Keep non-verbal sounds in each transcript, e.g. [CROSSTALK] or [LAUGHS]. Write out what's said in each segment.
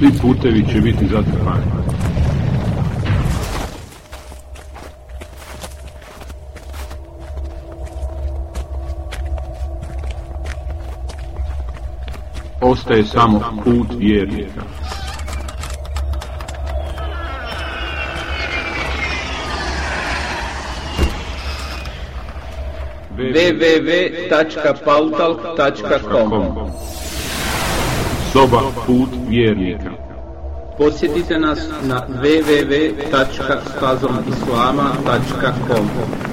svi putevi će biti zatvorani. Ostaje samo put vjernika. www.pautalk.com Soba put vjernika. Posjetite nas na www.stazomislama.com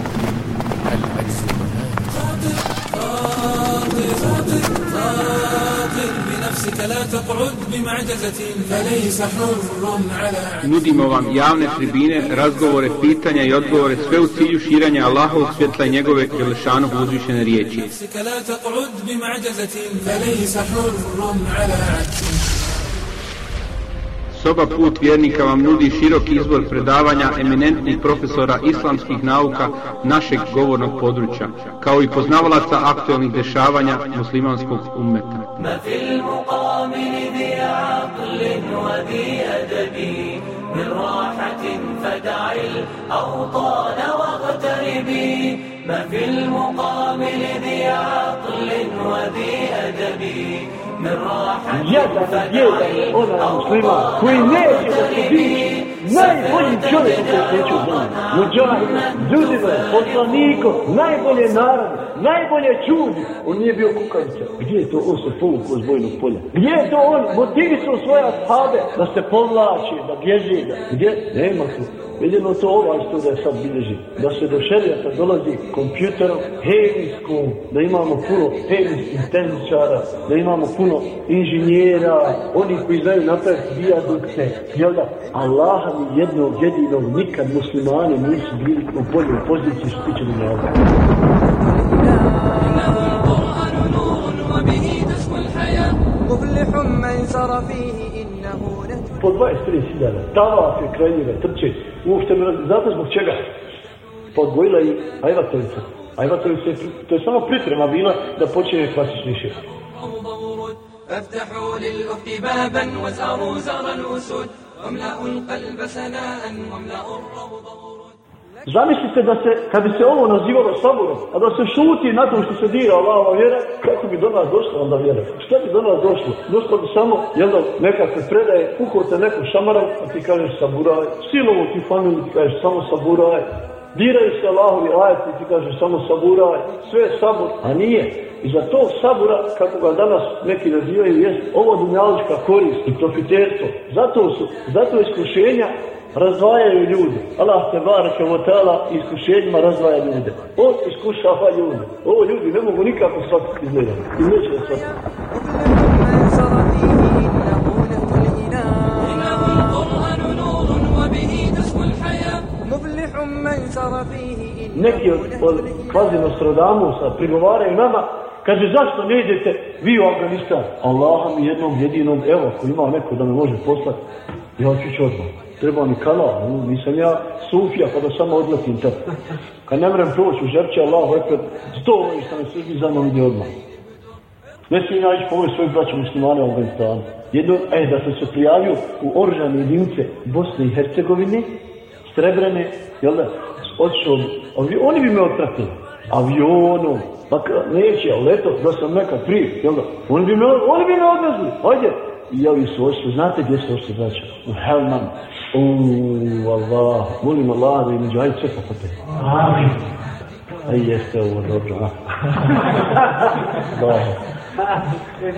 تقعد بمعجزة فليس حر على Nudimo vam javne tribine, razgovore, pitanja i odgovore sve u cilju širanja Allahovog svjetla i njegove Jelešanog uzvišene riječi. Soba put vjernika vam nudi širok izbor predavanja eminentnih profesora islamskih nauka našeg govornog područja, kao i poznavalaca aktualnih dešavanja muslimanskog ummeta. النظام ذي عقل وذي أدب. من راحة فدع الأوطان واغتربي ما في المقام لذي عقل وذي أدب. Jedan, jedan onaj musliman koji neće da se vidi najbolji čovjek u svijetu. Muđahid, ljudima, poslanikom, najbolje narod, najbolje čudi. On nije bio kukavica. Gdje je to on se povukao s bojnog polja? Gdje je to on motivisao svoje ashabe da se povlači, da bježi, da... Gdje? Nema tu. Jedino to ovaj što da je sad bilježi. Da se do šerijata dolazi kompjuterom, hemijskom, da imamo puno hemijskih tehničara, da imamo puno inženjera, oni koji znaju napraviti viadukte. Jel da? Allaha mi jednog jedinog nikad muslimani nisu bili u boljoj poziciji što tiče dunjavka. مفلح من سر فيه إنه نهج Po 23.000. Tavafe, kraljive, trče. Uopšte razli. Znate zbog čega? Podgojila i ajvatovica. Ajvatovica je, to je samo priprema bila da počne klasični šef. فافتحوا للأفق بابا وزاروا زار الأسود واملأوا القلب سناء واملأوا الروض Zamislite da se, kad bi se ovo nazivalo saburom, a da se šuti na to što se dira Allahova vjera, kako bi do nas došla onda vjera? Šta bi do nas došlo? Došlo bi samo, jel da, nekakve predaje, uhote neku šamaran, a ti kažeš saburaj, silovo ti familiju ti kažeš samo saburaj, diraju se Allahovi ajati, ti kažeš samo saburaj, sve je sabur, a nije. I za to sabura, kako ga danas neki nazivaju, jest ovo dunjalička korist i profiterstvo. Zato su, zato iskušenja razvajaju ljudi. Allah te baraka u tala iskušenjima razvaja ljude. On iskušava ljude. Ovo ljudi ne mogu nikako shvatiti izgledati. I neće da Neki od, od kvazi Nostradamusa prigovaraju nama, kaže zašto ne idete vi u Afganistan? Allaha mi jednom jedinom, evo ako ima neko da me može poslati, ja ću ću odmah. Treba mi kalam, nisam ja sufija pa da samo odletim tako. Kad ne mrem proći u žerče, Allah rekao, sto ovih što se svi za mnom ide odmah. Ne smijem ja ići po ovoj svoj braću muslimane u Afganistanu. Jedno, e, da sam se prijavio u oružane jedinice Bosne i Hercegovine, Srebrene, jel da, odšao, bi, oni bi me otpratili. Avionom, pa neće, ali eto, da sam nekad prije, jel da, oni bi me, oni bi me odvezli, hajde. I ja su ošli, znate gdje su ošli, braća? U Helman. Uuu, Allah, molim Allah da im među, ajde sve pokote. Amin. Aj, jeste ovo dobro, a? Da.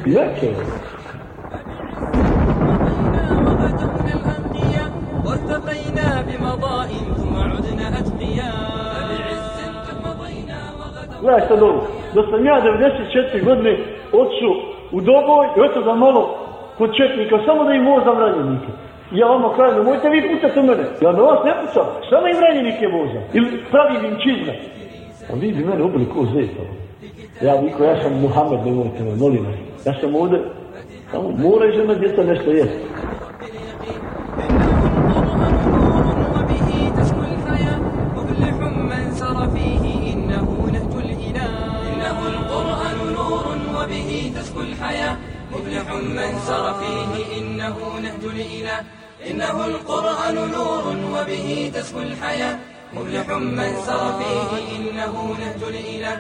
Neke. وارتقينا بمضاء ثم عدنا أتقياء بعز قد مضينا وغدا Gledaj sad ovo, da sam ja 94. godine otišao u Doboj, i eto da malo kod četnika, samo da im vozam ranjenike. Ja vama kažem, nemojte vi pucati u mene. Ja na vas ne pucam, samo im ranjenike vozam. Ili pravim im čizme. A vi bi mene ubili ko zeta. Ja viko, ja sam Muhammed, nemojte me, molim vas. Ja sam ovdje, samo mora i žena djeca nešto jesti. مفلح من سر فيه إنه نهج الإله إنه القرآن نور وبه تسكو الحياة. مفلح من سر فيه إنه نهج الإله.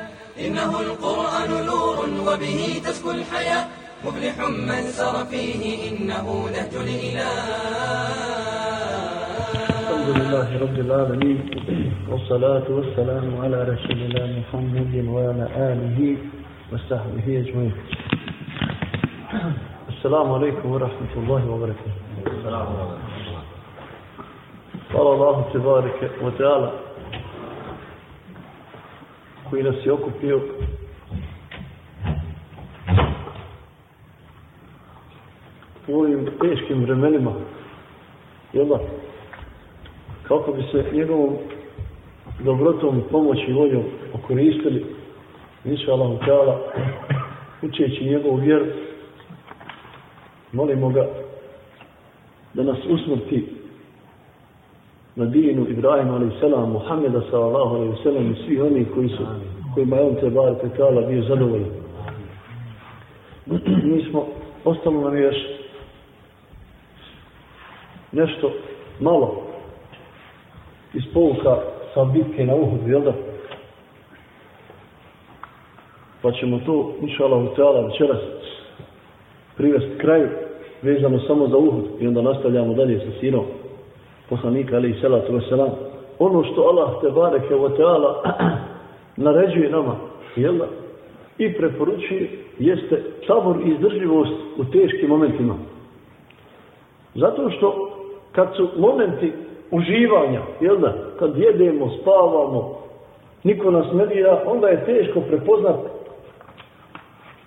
إنه القرآن نور وبه تسكو الحياة. مفلح من سر فيه إنه نهج الإله. الحمد لله رب العالمين والصلاة والسلام على رسول الله محمد وعلى آله وصحبه أجمعين. السلام عليكم ورحمة الله وبركاته. Hvala Allahu te barike wa ta'ala koji nas je okupio. U ovim teškim vremenima jel kako bi se njegovom dobrotom pomoći i voljom okoristili inša Allahu te učeći njegovu vjeru molimo ga da nas usmrti na dinu Ibrahima alaih salam, Muhammeda sallallahu alaih salam i svi oni koji su, kojima je on te bar petala bio zadovoljan. [CLEARS THROAT] Mi smo, ostalo nam još nešto malo iz pouka sa bitke na Uhud, jel da? Pa ćemo to, inša Allah, ta'ala večeras privesti kraju, vezano samo za Uhud i onda nastavljamo dalje sa sinom poslanika ali i salatu wasalam. Ono što Allah te bareke wa ta'ala [CLEARS THROAT] naređuje nama, jel da? I preporučuje jeste sabor i izdržljivost u teškim momentima. Zato što kad su momenti uživanja, jel da, kad jedemo, spavamo, niko nas ne dira, onda je teško prepoznat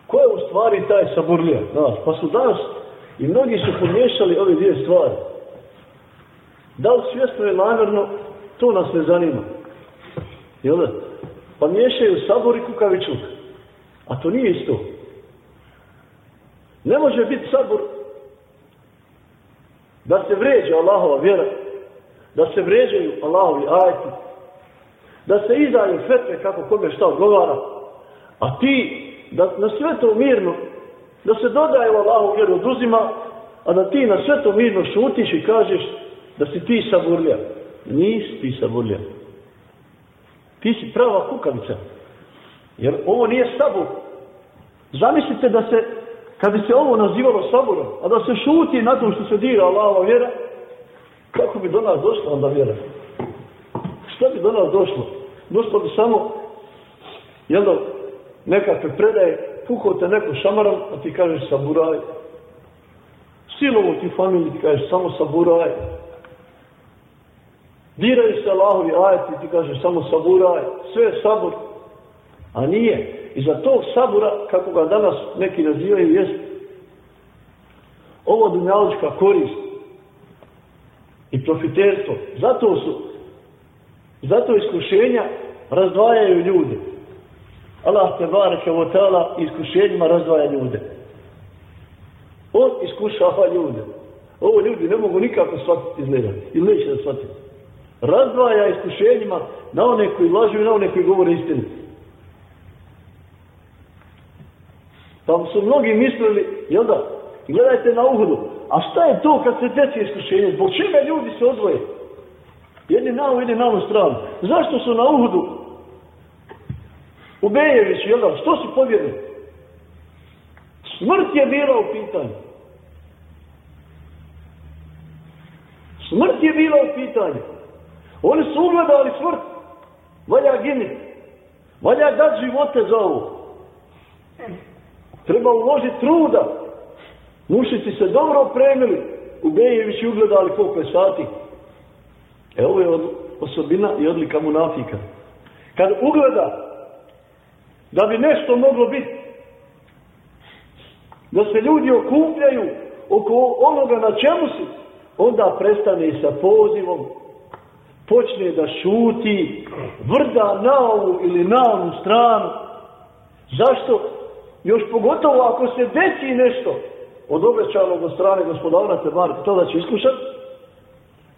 ko je u stvari taj saburlija. Da, pa su danas i mnogi su pomiješali ove dvije stvari. Da li svjesno je namjerno, to nas ne zanima. Jel da? Pa miješaju sabor i kukavičuk. A to nije isto. Ne može biti sabor da se vređa Allahova vjera, da se vređaju Allahovi ajti, da se izdaju fetve kako kome šta odgovara, a ti da na sve to mirno, da se dodaje u Allahu vjeru oduzima, a da ti na sve to mirno šutiš i kažeš da si ti saburlja. Nisi ti saburlja. Ti si prava kukavica. Jer ovo nije sabur. Zamislite da se, kad bi se ovo nazivalo saburom, a da se šuti na tom što se dira Allahova vjera, kako bi do nas došla onda vjera? Šta bi do nas došlo? Došlo bi samo, jel da, nekakve predaje, pukao te neko šamarom, a ti kažeš saburaj. Silovo ti familiji ti kažeš samo saburaj. Diraju se Allahovi ajati, ti kažeš samo saburaj. Sve je sabur. A nije. I za tog sabura, kako ga danas neki nazivaju, jest ovo dunjalička korist i profiterstvo. Zato su, zato iskušenja razdvajaju ljude. Allah te bareke o tala iskušenjima razdvaja ljude. On iskušava ljude. Ovo ljudi ne mogu nikako shvatiti izgleda. Ili neće da shvatiti. Razdvaja iskušenjima na one koji lažu i na one koji govore istinu. Pa su mnogi mislili, jel da, gledajte na uhodu, a šta je to kad se desi iskušenje? Zbog čega ljudi se odvoje? Jedni na ovu, jedni na ovu stranu. Zašto su na uhodu Ubejeviću, jel da, što si pobjedio? Smrt je bila u pitanju. Smrt je bila u pitanju. Oni su ugledali smrt. Valja giniti. Valja dati živote za ovo. Treba uložiti truda. Mušici se dobro opremili. U ugledali koliko je sati. E ovo je osobina i odlika munafika. Kad ugleda da bi nešto moglo biti, da se ljudi okupljaju oko onoga na čemu si, onda prestane sa pozivom, počne da šuti, vrda na ovu ili na onu stranu. Zašto? Još pogotovo ako se deci nešto od obećanog od strane gospodara Tebar, to da će iskušati,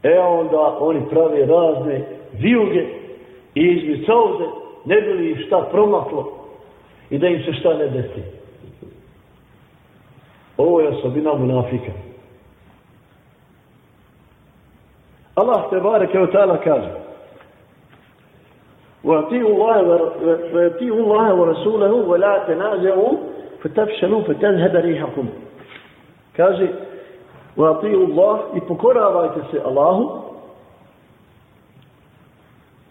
e onda oni prave razne vijuge i izmicauze, ne bi li šta promaklo i da im se šta ne desi. Ovo je osobina munafika. Allah te bareke o ta'ala kaže وَأَتِيُوا اللَّهَ وَرَسُولَهُ وَلَا تَنَازَعُوا فَتَفْشَلُوا فَتَذْهَبَ رِيحَكُمْ Kaže وَأَطِيعُوا اللَّهِ i pokoravajte se Allahu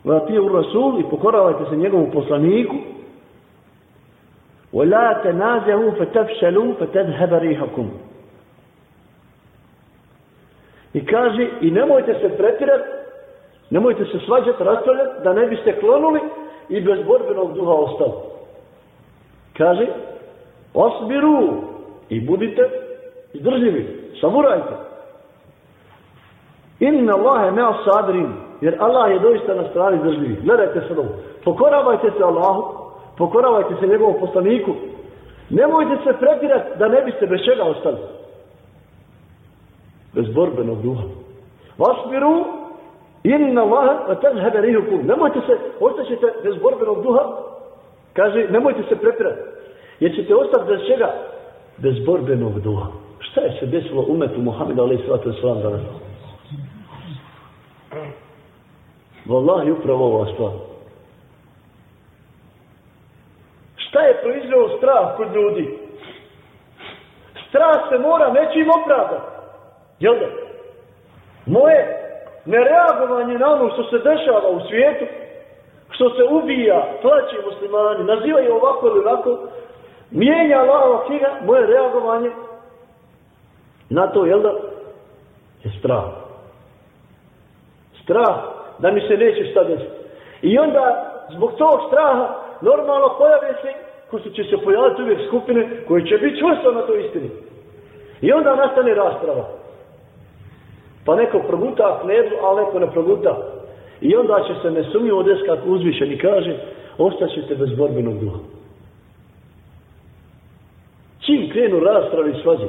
وَأَطِيعُوا الرَّسُولِ i pokoravajte se njegovom poslaniku وَلَا تَنَازَعُوا فَتَفْشَلُوا فَتَذْهَبَ رِيحَكُمْ I kaže, i nemojte se pretirati, nemojte se svađati, rastavljati, da ne biste klonuli i bez borbenog duha ostali. Kaže, osbiru i budite izdržljivi, samurajte. Inna Allahe ne osadrim, jer Allah je doista na strani izdržljivi. Gledajte se ovo. Pokoravajte se Allahu, pokoravajte se njegovom poslaniku. Nemojte se prepirati da ne biste bez čega ostali bez borbenog duha. Vasbiru inna Allah hebe rihukum. Nemojte se, ostaćete bez borbenog duha. Kaže, nemojte se prepirati. Jer ćete ostati bez čega? Bez borbenog duha. Šta je se desilo umetu Muhammeda alaih sallatu wasalam danas? Wallahi upravo ova stvar. Šta je proizveo strah kod ljudi? Strah se mora nečim opravdati. Jel da? Moje nereagovanje na ono što se dešava u svijetu, što se ubija, plaće muslimani, nazivaju ovako ili ovako, mijenja Allahova knjiga, moje reagovanje na to, jel da? Je strah. Strah da mi se neće šta desiti. I onda, zbog tog straha, normalno pojave se, ko su će se pojaviti uvijek skupine, koje će biti čvrsto na toj istini. I onda nastane rasprava. Pa neko proguta knedlu, a neko ne proguta. I onda će se nesumnjivo desiti kako uzvišen i kaže, ostaćete bez borbenog duha. Čim krenu rasprave i svađe?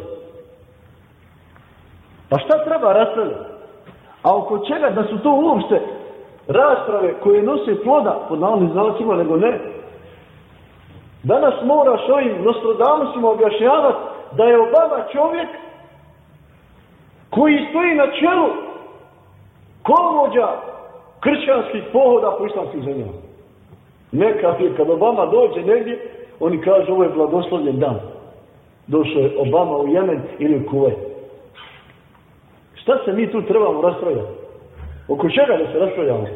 Pa šta treba raspravljati? A oko čega da su to uopšte rasprave koje nose ploda pod navodnim znalacima, nego ne. Danas moraš ovim Nostradamusima objašnjavati da je Obama čovjek koji stoji na čelu kolovođa kršćanskih pohoda po islamskim zemljama. Neka je kad Obama dođe negdje, oni kažu ovo je blagoslovljen dan. Došao je Obama u Jemen ili u Kuwait. Šta se mi tu trebamo raspravljati? Oko čega da se raspravljamo?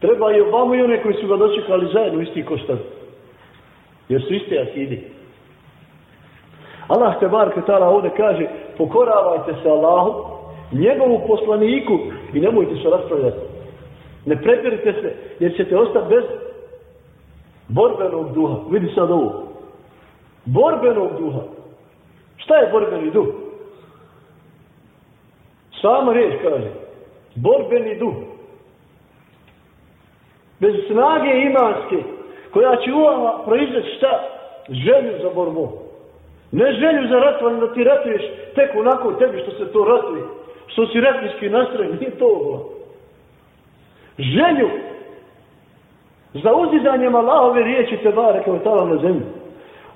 Treba i Obama i one koji su ga dočekali zajedno isti koštav. Jer su iste akidi. Allah te bar ketala ovdje kaže pokoravajte se Allahu, njegovu poslaniku i nemojte se raspravljati. Ne prepirite se jer ćete ostati bez borbenog duha. Vidi sad ovo. Borbenog duha. Šta je borbeni duh? Sama riječ kaže. Borbeni duh. Bez snage imanske koja će u vama proizvesti šta? Želju za borbom. Ne želju za ratovanje da ti ratuješ tek onako tebi što se to ratuje. Što si ratnički nastrojen, nije to ovo. Želju za uzizanjem Allahove riječi te bare kao tala na zemlji.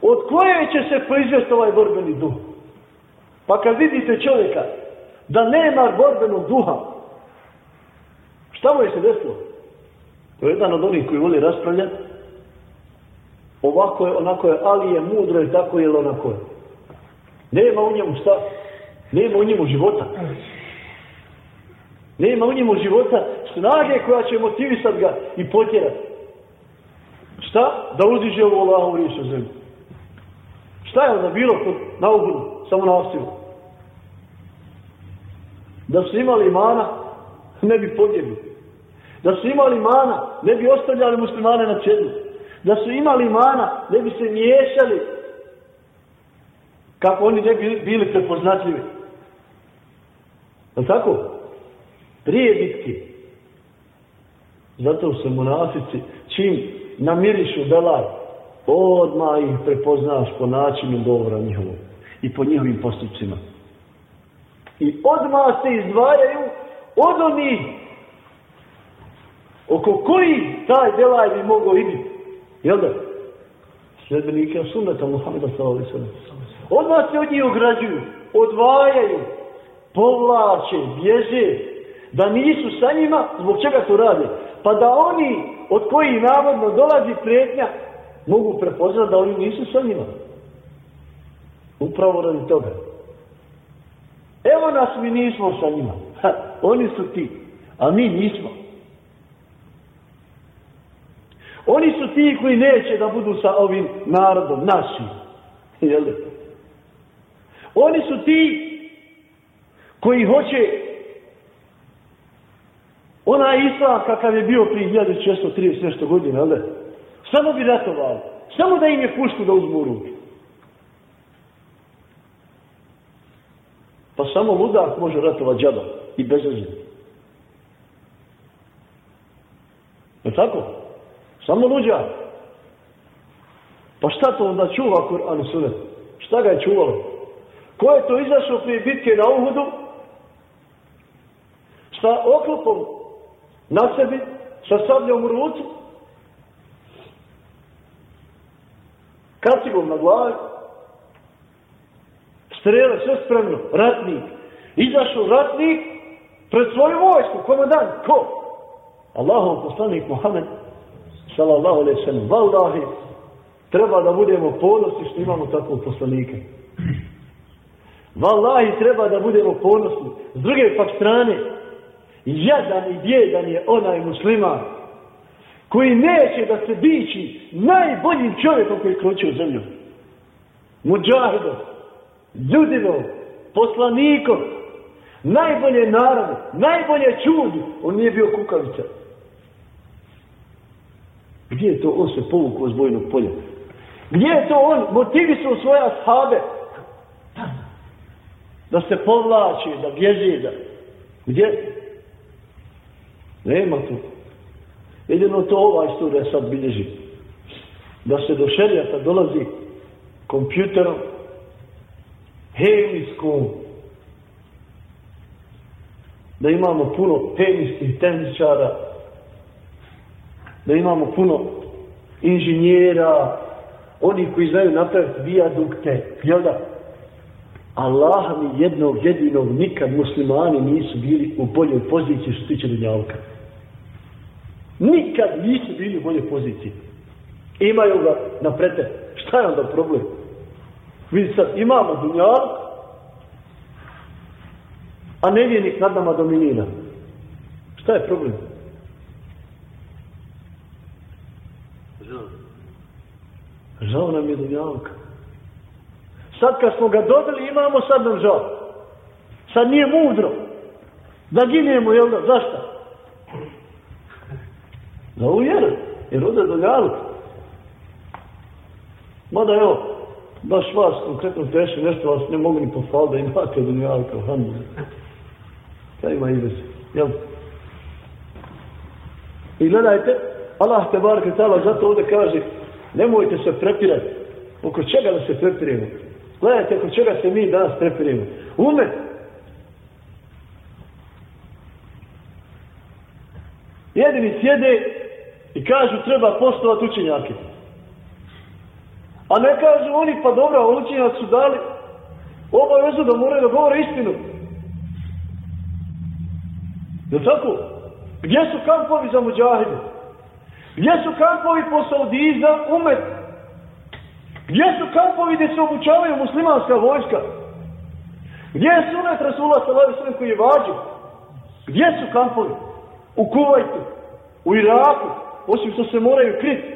Od koje će se proizvesti ovaj borbeni duh? Pa kad vidite čovjeka da nema borbenog duha, šta mu je se desilo? To je jedan od onih koji voli raspravljati, ovako je, onako je, ali je mudro i tako je, onako je. Nema u njemu šta? Nema u njemu života. Nema u njemu života snage koja će motivisat ga i potjerat. Šta? Da uziđe u Allahovu riječ o. Šta je onda bilo kod na samo na ostivu? Da su imali imana, ne bi podjeli. Da su imali imana, ne bi ostavljali muslimane na čedu da su imali mana, ne bi se miješali kako oni ne bi bili prepoznatljivi. Je tako? Prije bitke. Zato se monafici, čim namirišu belaj, odmah ih prepoznaš po načinu govora njihovom i po njihovim postupcima. I odmah se izdvajaju od onih oko koji taj belaj bi mogao ići. Jel da? Sljedbenike sunneta Muhammeda sallallahu alaihi sallam. Odmah se od njih ograđuju, odvajaju, povlače, bježe, da nisu sa njima, zbog čega to rade? Pa da oni od koji navodno dolazi prijetnja, mogu prepoznati da oni nisu sa njima. Upravo radi toga. Evo nas mi nismo sa njima. Ha, oni su ti, a mi nismo. Oni su ti koji neće da budu sa ovim narodom, našim. Jel? Oni su ti koji hoće onaj islam kakav je bio prije 1630 nešto godina, jel? Samo bi ratovali. Samo da im je pušku da uzmu ruke. Pa samo ludak može ratovati džaba i bezrazljen. Je tako? Samo luđa. Pa šta to onda čuva Kur'an sunet? Šta ga je čuvalo? Ko je to izašao prije bitke na Uhudu? Sa oklopom na sebi, sa sabljom u ruci, kacigom na glavi, strele, sve spremno, ratnik. Izašao ratnik pred svoju vojsku, komandant, ko? Allahov poslanik Muhammed, sallallahu alaihi sallam, vallahi, treba da budemo ponosni što imamo takvog poslanika. Vallahi treba da budemo ponosni. S druge pak strane, jadan i bjedan je onaj musliman koji neće da se bići najboljim čovjekom koji kroče u zemlju. Muđahidom, ljudinom, poslanikom, najbolje narode, najbolje čudu. on nije bio kukavica. Gdje je to on se povukao z bojnog polja? Gdje je to on motivisao svoje ashabe? Da se povlači, da bježi, da... Gdje? Nema tu. Jedino to ova istorija sad bilježi. Da se do šerijata dolazi kompjuterom, hemijskom, da imamo puno hemijskih tehničara, da imamo puno inženjera, oni koji znaju napraviti viadukte, jel da? Allah mi jednog jedinog nikad muslimani nisu bili u boljoj poziciji što tiče dunjavka. Nikad nisu bili u boljoj poziciji. Imaju ga na prete. Šta je onda problem? Mi sad, imamo dunjavk, a nevjenik nad nama dominira. Šta je problem? Žao. Nam je dunjavka. Sad kad smo ga dobili, imamo sad nam žao. Sad nije mudro. Da ginemo, jel da? Zašto? Za ovu vjeru. Jer ode do ljalu. Mada evo, baš vas konkretno teši nešto, vas ne mogu ni pohvaliti da imate do ljalu kao. Kaj ima ide? Jel? I gledajte, Allah te barke tala zato ovdje kaže, nemojte se prepirati. Oko čega da se prepirimo? Gledajte, oko čega se mi danas prepirimo. Umet. Jedini sjede i kažu treba postovati učenjake. A ne kažu oni, pa dobro, učenjaci su dali obavezu da moraju da govore istinu. Je tako? Gdje su kampovi za muđahide? Gdje su kampovi po Saudiji za umet? Gdje su kampovi gdje se obučavaju muslimanska vojska? Gdje je sunet Rasula sallallahu alejhi koji je vađu? Gdje su kampovi? U Kuvajtu, u Iraku, osim što se moraju kriti.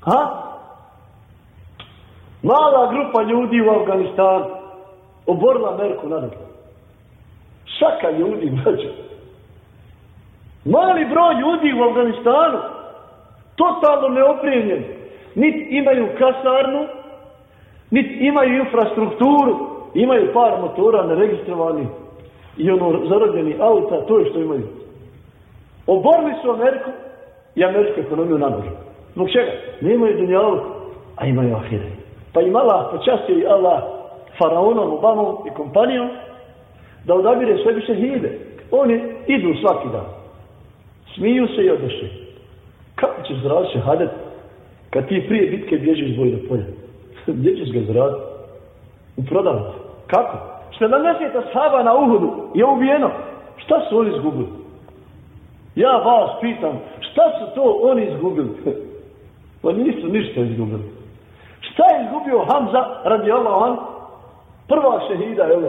Ha? Mala grupa ljudi u Afganistanu oborila Ameriku na. Šaka ljudi, brađe. Mali broj ljudi u Afganistanu totalno neopremljeni niti imaju kasarnu, niti imaju infrastrukturu, imaju par motora neregistrovani i ono zarodjeni auta, to je što imaju. Oborili su Ameriku i američku ekonomiju na nožu. Zbog čega? Ne imaju dunjalu, a imaju ahire. Pa im Allah počastio i Allah faraonom, Obamom i kompanijom da odabire sve više šehide. Oni idu svaki dan. Smiju se i odeše. Kako ćeš zaraditi šehadet Kad ti prije bitke bježiš iz do polja, [LAUGHS] gdje ćeš ga zaraditi? U prodavnici. Kako? 70 sahaba na Uhudu je ubijeno. Šta su oni izgubili? Ja vas pitam, šta su to oni izgubili? [LAUGHS] pa nisu ništa izgubili. Šta je izgubio Hamza radi Allah Prva šehida, jel?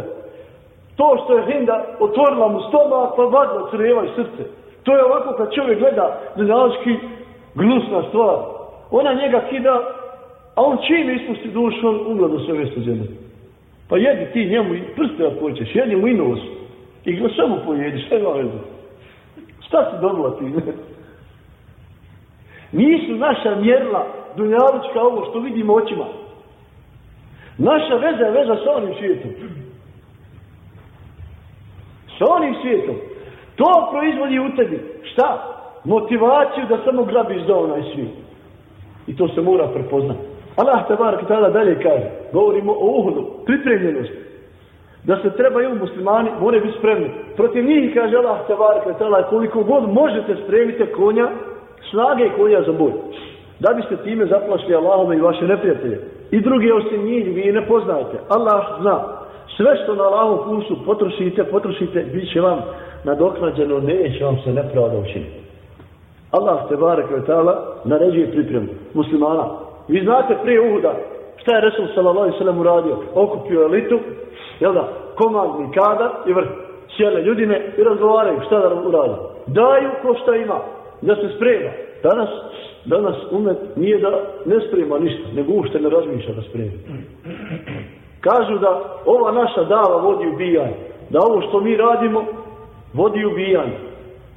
To što je Hinda otvorila mu stomak, pa vadila crjeva i srce. To je ovako kad čovjek gleda dunjalički gnusna stvar. Ona njega kida, a on čim ispusti dušu, on ugledo sve vjesto zemlje. Pa jedi ti njemu i prste ako hoćeš, jedi mu i nos. I ga samo pojedi, šta ima veze? Šta si dobila ti? [LAUGHS] Nisu naša mjerla dunjavička ovo što vidimo očima. Naša veza je veza sa onim svijetom. Sa onim svijetom. To proizvodi u tebi. Šta? Motivaciju da samo grabiš za onaj svi. I to se mora prepoznati. Allah te bar tada dalje kaže. Govorimo o uhodu. Pripremljenosti. Da se trebaju muslimani, moraju biti spremni. Protiv njih kaže Allah te bar tada koliko god možete spremite konja, snage konja za boj. Da biste time zaplašli Allahove i vaše neprijatelje. I drugi osim njih vi ne poznajete. Allah zna. Sve što na Allahom kursu potrošite, potrošite, bit će vam nadoknađeno, neće vam se nepravda učiniti. Allah te barek ve ta'ala naređuje pripremu muslimana. Vi znate prije Uhuda šta je Resul sallallahu alaihi sallam uradio? Okupio elitu, jel da, komandni kadar i vrh. Sjele ljudine i razgovaraju šta da uradi. Daju ko šta ima, da se sprema. Danas, danas umet nije da ne sprema ništa, nego ušte ne razmišlja da sprema. Kažu da ova naša dava vodi ubijanje. Da ovo što mi radimo vodi ubijanje.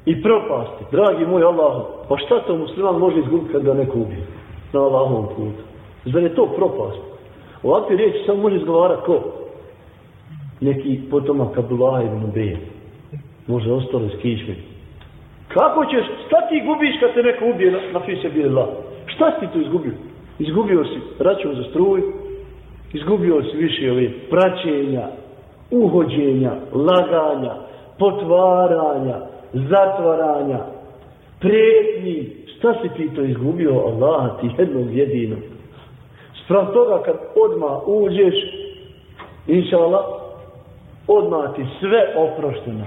I propasti. Dragi moj Allah, pa šta to musliman može izgubiti kad ga neko ubije? Na Allahovom putu. Zar je to propast? Ovakve riječi samo može izgovarati ko? Neki potomak Abdullah ibn Ubije. Može ostalo iz. Kako ćeš, šta ti gubiš kad te neko ubije na, na fise bije? Šta si ti tu izgubio? Izgubio si račun za struj, izgubio si više ove praćenja, uhođenja, laganja, potvaranja, zatvaranja, prijetnji. Šta si ti to izgubio, Allah, ti jednog jedinog? Sprav toga kad odma uđeš, inša Allah, odma ti sve oprošteno.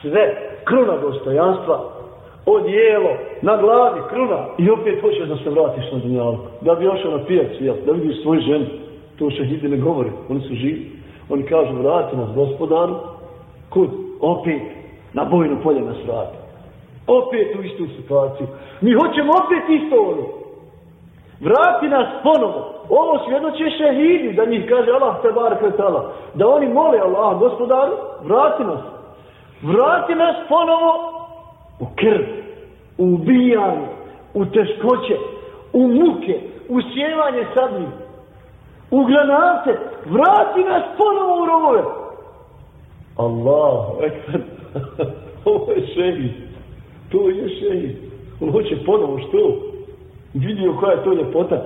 Sve, kruna dostojanstva, odjelo, na glavi, kruna, i opet hoćeš da se vratiš na dunjalku. Da bi ošao na pijac, jel, da vidiš svoj ženu. To šehidi ne govori, oni su živi. Oni kažu, vrati nas gospodaru, kud? Opet, na bojno polje nas vrati. Opet u istu situaciju. Mi hoćemo opet isto ono. Vrati nas ponovo. Ovo svjedoče šehidi, da njih kaže Allah te bar kretala. Da oni mole Allah, gospodaru, vrati nas. Vrati nas ponovo u krv, u ubijanje, u teškoće, u muke, u sjevanje sadnje, u granate. Vrati nas ponovo u rovove. Allah, ekber. [LAUGHS] Ovo je šehid. To je šehid. On hoće ponovo što? Vidio koja je to ljepota.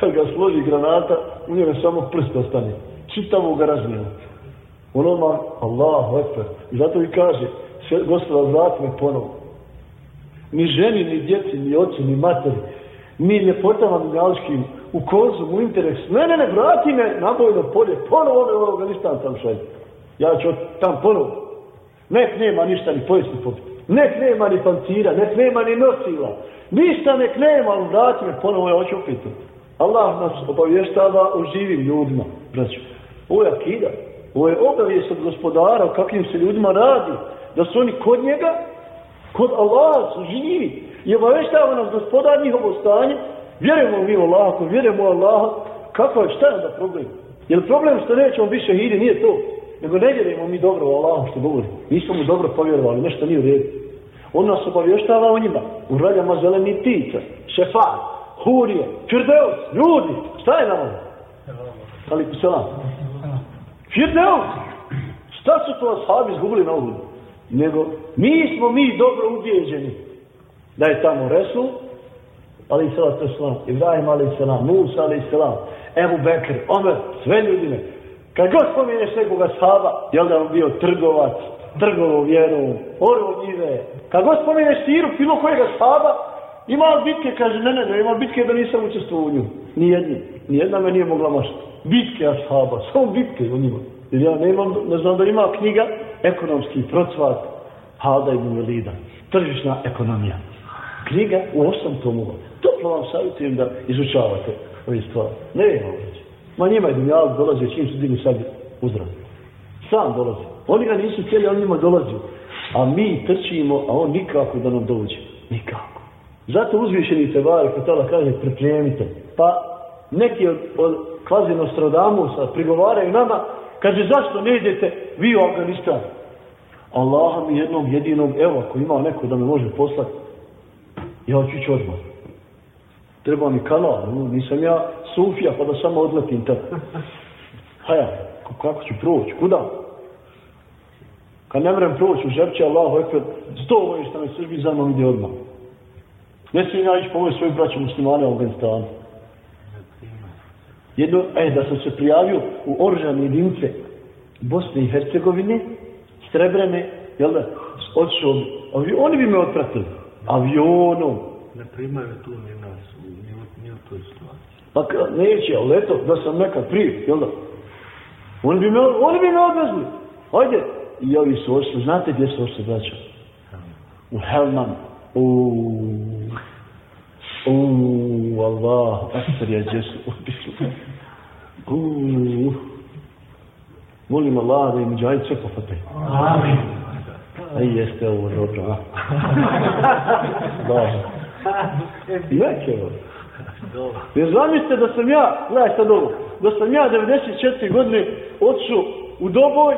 Kad ga složi granata, u njega samo prst ostane. Čitavo ga razmijelo. On odmah, Allah, ekber. I zato i kaže, gospoda, vrati me ponovo. Ni ženi, ni djeci, ni oci, ni materi, ni ljepotama dunjaličkim, u konzum, u interes. Ne, ne, ne, vrati me na bojno polje, ponovo me u Afganistan tam šalje. Ja ću tam ponovo. Nek nema ništa ni pojesti popiti. Nek nema ni pancira, nek nema ni nosila. Ništa nek nema, ali vrati me ponovo je hoću upiti. Allah nas obavještava o živim ljudima, braću. Ovo je akida. Ovo je obavijest od gospodara o kakvim se ljudima radi. Da su oni kod njega, kod Allaha su živi. I obavještava nas gospodar njihovo stanje. Vjerujemo mi Allah, ako vjerujemo u Allah, kako je, šta je onda problem? Je problem što nećemo više hidi, nije to. Nego ne vjerujemo mi dobro Allah što govori. Nismo mu dobro povjerovali, nešto nije u redu. On nas obavještava o njima. U raljama zeleni ptica, šefar, hurije, firdeus, ljudi. Šta je na ovo? Ali selam. Firdeus. Šta su to ashabi izgubili na ovu? Nego, mi smo mi dobro ubijeđeni da je tamo Resul, ali i salam, Ibrahim, ali i Musa, ali i Ebu Bekr, Omer, sve ljudine, Kad god spomeneš nekog ashaba, jel da on bio trgovac, trgovo vjeru, oro njive. Kad god spomeneš siru, bilo kojega ashaba, Ima bitke, kaže, ne, ne, ne, ima bitke da nisam učestvovao u nju. Nijedni. Nijedna me nije mogla mašta. Bitke ashaba, samo bitke u njima. Jer ja ne, imam, ne znam da ima knjiga ekonomski procvat Halda i Velida. Tržišna ekonomija. Knjiga u osam tomova. Toplo vam savjetujem da izučavate ove stvari. Ne imam. Ma njima je dunjalog dolazio čim su digli sad uzdrav. Sam dolazi. Oni ga nisu cijeli, on njima dolazi. A mi trčimo, a on nikako da nam dođe. Nikako. Zato uzvišeni se vari, kod kaže, pripremite. Pa neki od, od kvazi Nostradamusa prigovaraju nama, kaže, zašto ne idete vi u Afganistan? Allaha mi jednom jedinom, evo, ako ima neko da me može poslati, ja ću ići odmah. Treba mi kanal, no, nisam ja sufija, pa da samo odletim tako. Haja, kako ću proći, kuda? Kad ne vrem proći u žepće, Allah, ekber, sto ovo što me srbi za mnom ide odmah. Ne smijem ja ići pomoći svoju braću muslimane u Afganistanu. Jedno, e, da sam se prijavio u oružane jedinice Bosne i Hercegovine, Srebrene, jel da, odšao oni bi me otpratili, avionom. Ne primaju tu ni nas, ni, ni u toj situaciji. Pa neće, ali eto, da sam nekad prije, jel da, oni bi me, oni bi me odvezli. Hajde, i ovi su ošli, znate gdje su ošli, braćo? U Helman, u Uuu, Allah, asr je gdje su otišli. Uuu. Molim Allah da im džaj sve pofate. Amin. Ej, jeste ovo dobro, a? [LAUGHS] Da. Neke ovo. Jer zamislite da sam ja, gledaj sad ovo, da sam ja 94. godine odšao u Doboj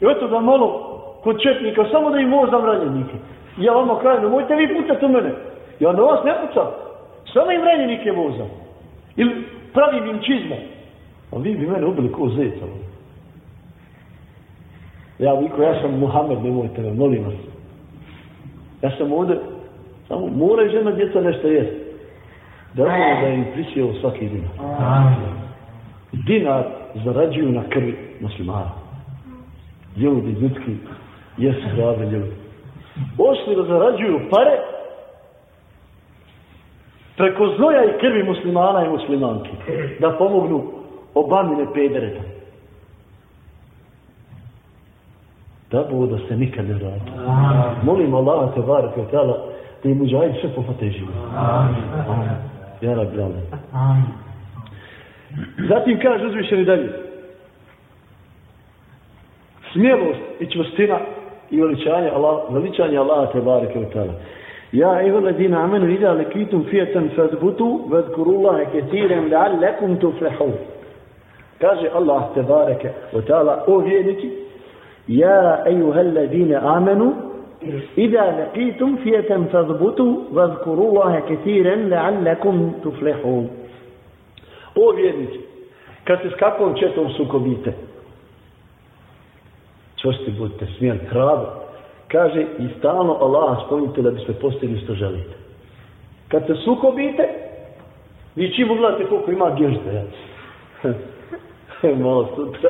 i eto da malo kod četnika, samo da im vozam ranjenike. Ja vama kažem, nemojte vi pucati u mene. Ja na vas ne pucam. Samo im ranjenike vozam. Ili pravim im čizme. A vi bi mene ubili ko zeca. Ja viko, ja sam Muhammed, nemojte me, molim vas. Ja sam ovdje, samo mora i žena djeca nešto jest. Da ono da im prisijelo svaki dinar. Dinar zarađuju na krvi muslimana. Ljudi, ljudski, jesu hrabri ljudi. Ošli da zarađuju pare preko znoja i krvi muslimana i muslimanki da pomognu obamine pedereta. Da bo da se nikad ne vrati. Molim Allah te bare te tala في مجاهد شفه فتح جيبه آمين. آمين. يا رب العالمين ذات يمكن جزء من شنو دليل سميروس اتشوستينا يوليشان الله يوليشان الله تبارك وتعالى يا أيها الذين آمنوا إذا لقيتم فئة فاثبتوا واذكروا الله كثيرا لعلكم تفلحون كاجي الله تبارك وتعالى أو يا أيها الذين آمنوا إذا لقيتم فئة فاثبتوا واذكروا الله كثيرا لعلكم تفلحون O vjernici, kad se s kakvom četom sukobite, čvrsti budite, smijen, hrabro, kaže i stalno Allah spomnite da biste postigli što želite. Kad se sukobite, vi čim ugledate koliko ima gježda, ja. [LAUGHS] Malo sutra.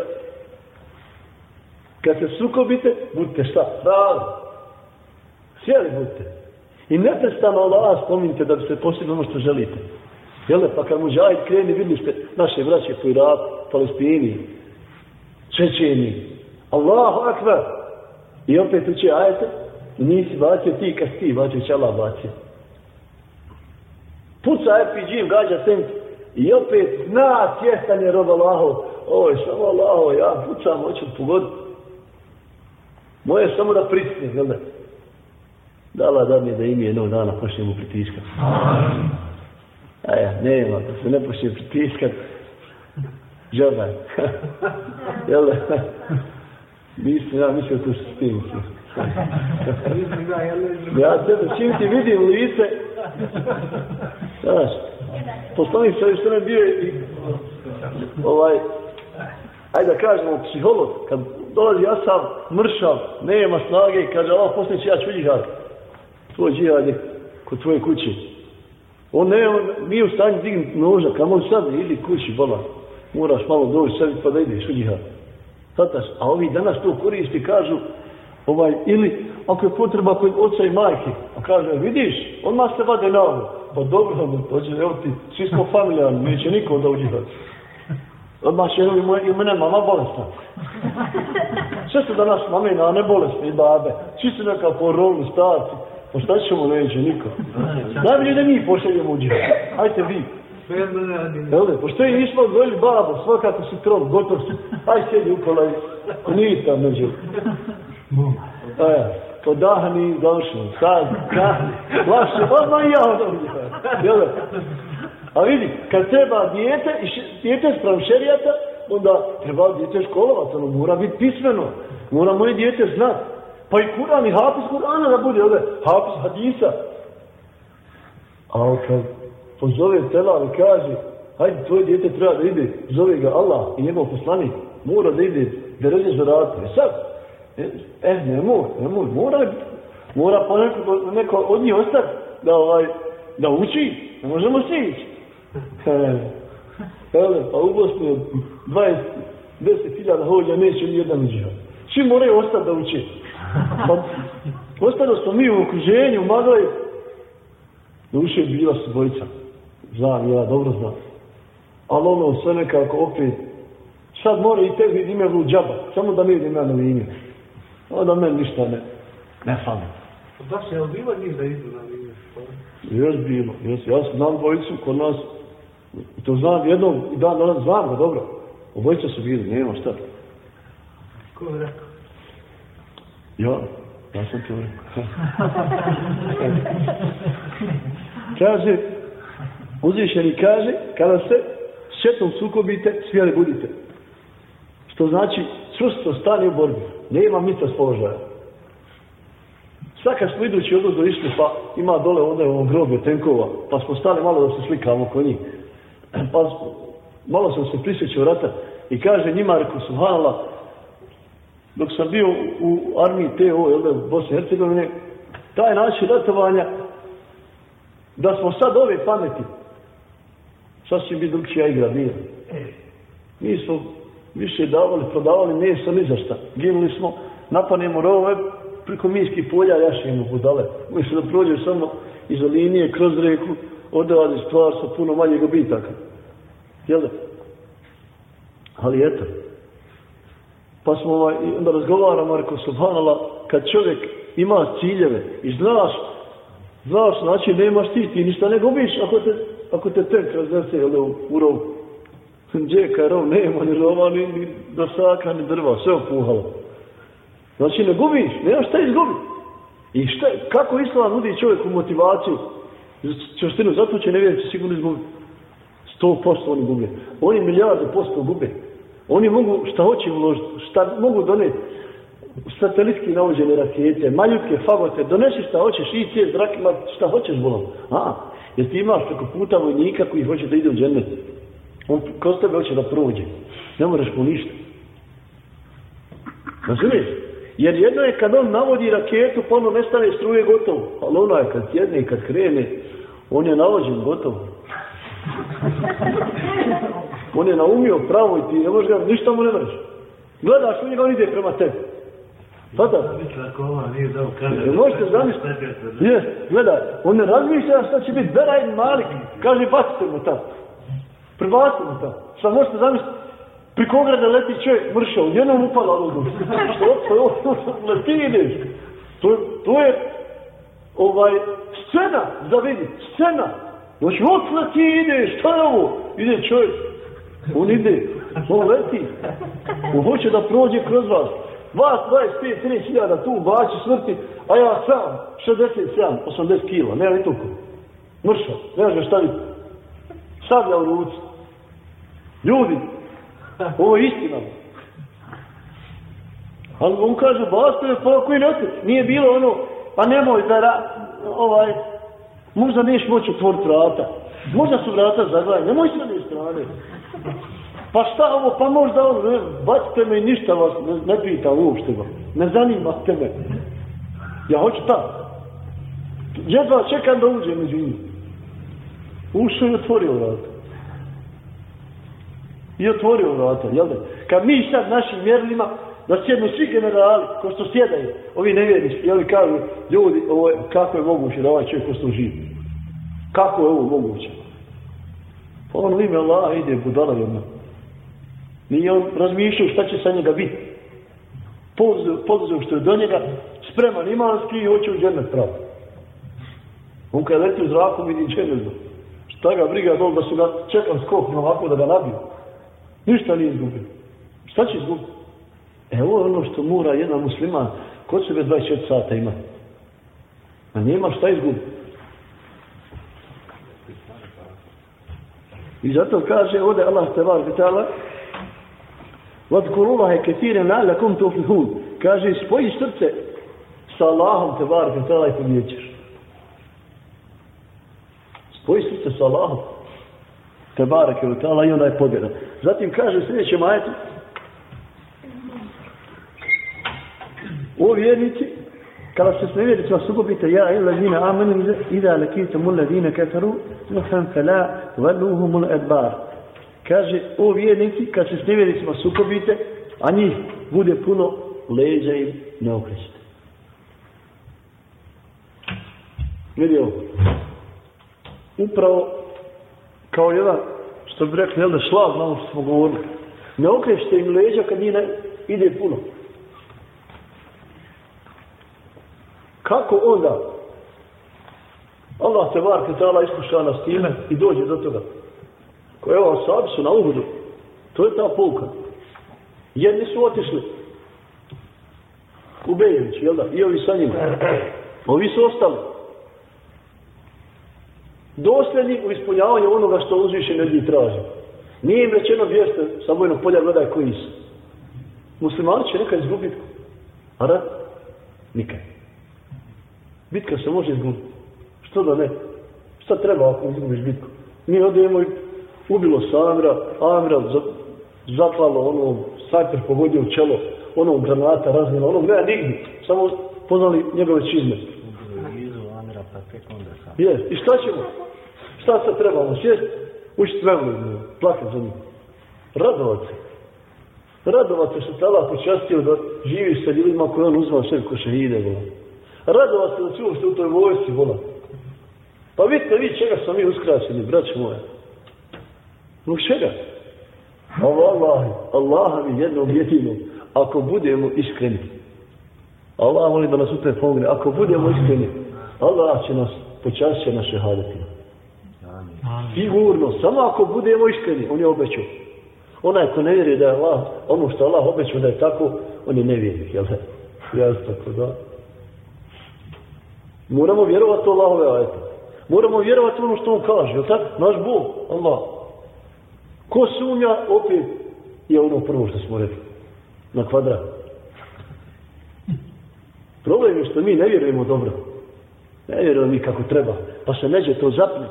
Kad se sukobite, budite šta? Pravi. Sjeli budite. I neprestano Allah spomnite da biste postigli ono što želite. Jel pa kad muđajit kreni, vidili ste naše braće po Iraku, Palestini, Čečeni. Allahu akbar. I opet uče ajete, nisi bacio ti kad ti bacio, će Allah bacio. Puca RPG, gađa sem, i opet zna svjestan je rob Allahov, ovo je samo Allahov, ja pucam, hoću pogoditi. Moje je samo da pristim, jel da? Da Allah da mi da imi jednog dana počnemo pritiskat. A ja, nema, da se ne počne pritiskat. Žaba. [LAUGHS] jel da? Nisam ja mislio tu s tim. ja tebe, čim ti vidim lice, znaš, poslanik sa što ne bio i ovaj, ajde da kažemo, psiholog, kad dolazi ja sam mršav, nema snage, kaže, Allah, poslije će ja ću džihad. Tvoj džihad je kod tvoje kuće. On ne, on nije u stanju dignuti noža, kamo sad, idi kući, bola. Moraš malo doći sebi pa da ideš u džihad. Tataš, a ovi danas to koristi, kažu, ovaj, ili ako je potreba kod oca i majke, a kaže, vidiš, odmah se vade na ovo. Pa dobro, dođe, evo ti, svi smo familijarni, neće niko da uđe Odmah će evo i moje, i mene mama bolesna. Sve su danas mame, i nane bolesne i babe. Svi su nekako rolu starci. Pa šta ćemo, neće niko. [LAUGHS] Najbolje da mi pošaljemo u džihad. Hajte vi. Jel da, pošto je nismo odvojili babo, svakako si trom, gotov si. Aj sjedi ukola i nije tam među. E, podahni i završeno. Sad, kad, laše, odmah i ja odmah. Jel da? A vidi, kad treba dijete, i dijete sprem šerijata, onda treba dijete školovati, ono mora biti pismeno. Mora moje dijete znati. Pa i Kur'an i Hafiz Kur'ana da bude, ove, Hafiz Hadisa. A kad pozove Tela i kaže, hajde, tvoje dijete treba da ide, zove ga Allah i njegov poslanik, mora da ide, da ređe za ratu. E sad, e, ne mora, ne mora, mora, mora pa neko, neko od njih ostati da, ovaj, da uči, ne možemo svi ići. Hele, [LAUGHS] pa u Bosni od 20, 10.000 hođa neće ni jedan džihad. Svi moraju ostati da uči. Pa, ostali smo mi u okruženju, maglaj, da uše bila su dvojica. Znam, ja dobro znam. Ali ono sve nekako opet, sad mora i tebi ime u džaba, samo da ne ide na liniju. Onda meni ništa ne, ne fali. Da se je bilo njih da idu na liniju? Jes bilo, jes. Ja znam dvojicu kod nas, to znam jednom i dan danas znam ga, dobro. Obojica su bili, nema šta. Ko je rekao? Ja, ja sam to rekao. [LAUGHS] kaže, uzvišeni kaže, kada se s četom sukobite, svijeli budite. Što znači, čustvo stane u borbi. Nema mita s položaja. Sad kad smo idući odozdo išli, pa ima dole onda u ovom groblju tenkova, pa smo stali malo da se slikamo oko njih pa malo sam se prisjećao rata i kaže njima, rekao sam, dok sam bio u armiji TO, jel da, u Bosni i Hercegovine, taj način ratovanja, da smo sad ove pameti, sasvim bi drugčija igra bila. Mi smo više davali, prodavali meso ni za šta. Ginuli smo, napanemo rove, preko minskih polja jašimo budale. Mislim da prođe samo iz linije, kroz reku, odavali stvar sa puno manjeg obitaka. Jel da? Ali eto. Pa smo ovaj, onda razgovaramo, rekao subhanala, kad čovjek ima ciljeve i znaš, znaš, znači nemaš ti, ti ništa ne gubiš ako te, ako te tek raznese, jel u, u rov. Džeka rov, nema ni rova, ni, ni dosaka, ni drva, sve opuhalo. Znači ne gubiš, nemaš šta izgubiti. I šta, kako Islam nudi čovjeku motivaciju, čvrstinu, zato će nevjernici sigurno izgubiti. Sto posto oni gube. Oni milijarde posto gube. Oni mogu šta hoće uložiti, šta mogu doneti satelitski navođene rakete, maljutke, fagote, donesi šta hoćeš, i cije zrakima, šta hoćeš bolom. A, jer ti imaš preko puta vojnika koji hoće da ide u džennet. On kroz tebe hoće da prođe. Ne moraš mu ništa. Razumiješ? Jer jedno je kad on navodi raketu, pa ono nestane struje gotovo. Ali ono je kad sjedne i kad krene, on je navođen gotovo on je naumio pravo i ti ne možeš ga, ništa mu ne mreš. Gledaš u njega, on ide prema tebi. Sada? Ne možete zamisliti. Jes, gledaj, on ne razmišlja šta će biti Beraj Malik. Kaže, bacite mu tamo. Prebacite mu tamo. Šta možete zamisliti? Pri kograda leti čovjek mršao, jednom upala ono ludu. Što, Što, što, što, leti ideš. To, to je ovaj scena za vidi, scena. Znači, otle ti ideš, šta je ovo? Ide čovjek. On ide, on leti. On hoće da prođe kroz vas. Vas 25, 30 hiljada tu bači smrti, a ja sam 67, 80 kila, nema li toliko. Mrša, ne ga šta vidjeti. stavlja u ruci. Ljudi, ovo je istina. Ali on kaže, basta je pa koji note. Nije bilo ono, pa nemoj da ra, ovaj, možda neš moći otvoriti vrata. Možda su vrata zagledane, nemoj se na ne strane. Pa šta ovo, pa možda on, ne, bacite me i ništa vas ne, ne pita uopšte vam. Ne zanima ste me. Ja hoću ta. Jedva čekam da uđe među njim. Ušao i otvorio vrata. I otvorio vrata, jel da? Kad mi sad našim mjerilima, da sjednu svi generali, ko što sjedaju, ovi nevjernici, i ovi kažu, ljudi, ovo kako je moguće da ovaj čovjek ostao živ? Kako je ovo moguće? On u ime Allaha ide budala jedna. Nije on razmišljao šta će sa njega biti. Poduzeo, što je do njega, spreman imanski i hoće u džennet pravo. On kada leti u zraku vidi džennet. Šta ga briga dol da su ga čekam skok ovako da ga nabiju. Ništa nije izgubio. Šta će izgubiti? Evo je ono što mora jedan musliman kod sebe 24 sata ima. A nema šta izgubiti. I zato kaže ovdje Allah te var vitala Vadkuru Allahe ketire na'lakum tuflihun. Kaže, spoji srce sa Allahom te var vitala i pobjećeš. Spoji srce sa Allahom te barake vitala i onda je pobjeda. Zatim kaže u sljedećem ajetu O vjernici, kada se s vas sukobite, ja ila zina amanu, ida lekite mulla dina kafaru, nufam fela, valuhu mul adbar. Kaže, o vjernici, kad se s nevjericima pa sukobite, a njih bude puno, leđa im ne okrećete. Vidi ovo. Upravo, kao jedan, što bi rekli, jel da šlav, znamo što smo govorili. Ne im leđa kad njih ne, ide puno. Kako onda Allah te varke tala iskuša nas time i dođe do toga. Ko je ovo sabi su na uhudu. To je ta pouka. Jedni su otišli u Bejević, jel da? I ovi sa njima. Ovi su ostali. Dosljedni u ispunjavanju onoga što uzviše ljudi traži. Nije im rečeno vješte, samo jedno polja gledaj koji su. Muslimani će nekad izgubiti. A rad? Nikad. Bitka se može izgubiti. Što da ne? Šta treba ako izgubiš bitku? Mi odemo i ubilo Samira, Amira zaklalo ono, sajper pogodio u čelo, ono granata razmjena, ono nema nigdje, samo poznali njegove čizme. Je, i šta ćemo? Šta sad trebamo? Sjest, učiti vremenu, plakati za njim. Radovat se. Radovat se što te Allah počastio da živiš sa ljudima koje on uzmao sve ko šehide. Gledam radova se da ću uopšte u toj vojci vola. Pa vidite vi čega smo mi uskraćeni, braći moje. No čega? Ovo Allah, Allah mi jednom jedinom, ako budemo iskreni. Allah voli da nas u pomogne. Ako budemo iskreni, Allah će nas počasće na šehadetima. Sigurno, samo ako budemo iskreni, on je obećao. Onaj ko ne vjeri da je Allah, ono što Allah obećao da je tako, on je nevjernik, jel? Ja tako da. Moramo vjerovati u Allahove ajete. Moramo vjerovati ono što on kaže. jel tako? Naš Bog, Allah. Ko sumnja, opet je ono prvo što smo rekli. Na kvadrat. Problem je što mi ne vjerujemo dobro. Ne vjerujemo mi kako treba. Pa se neđe to zapne.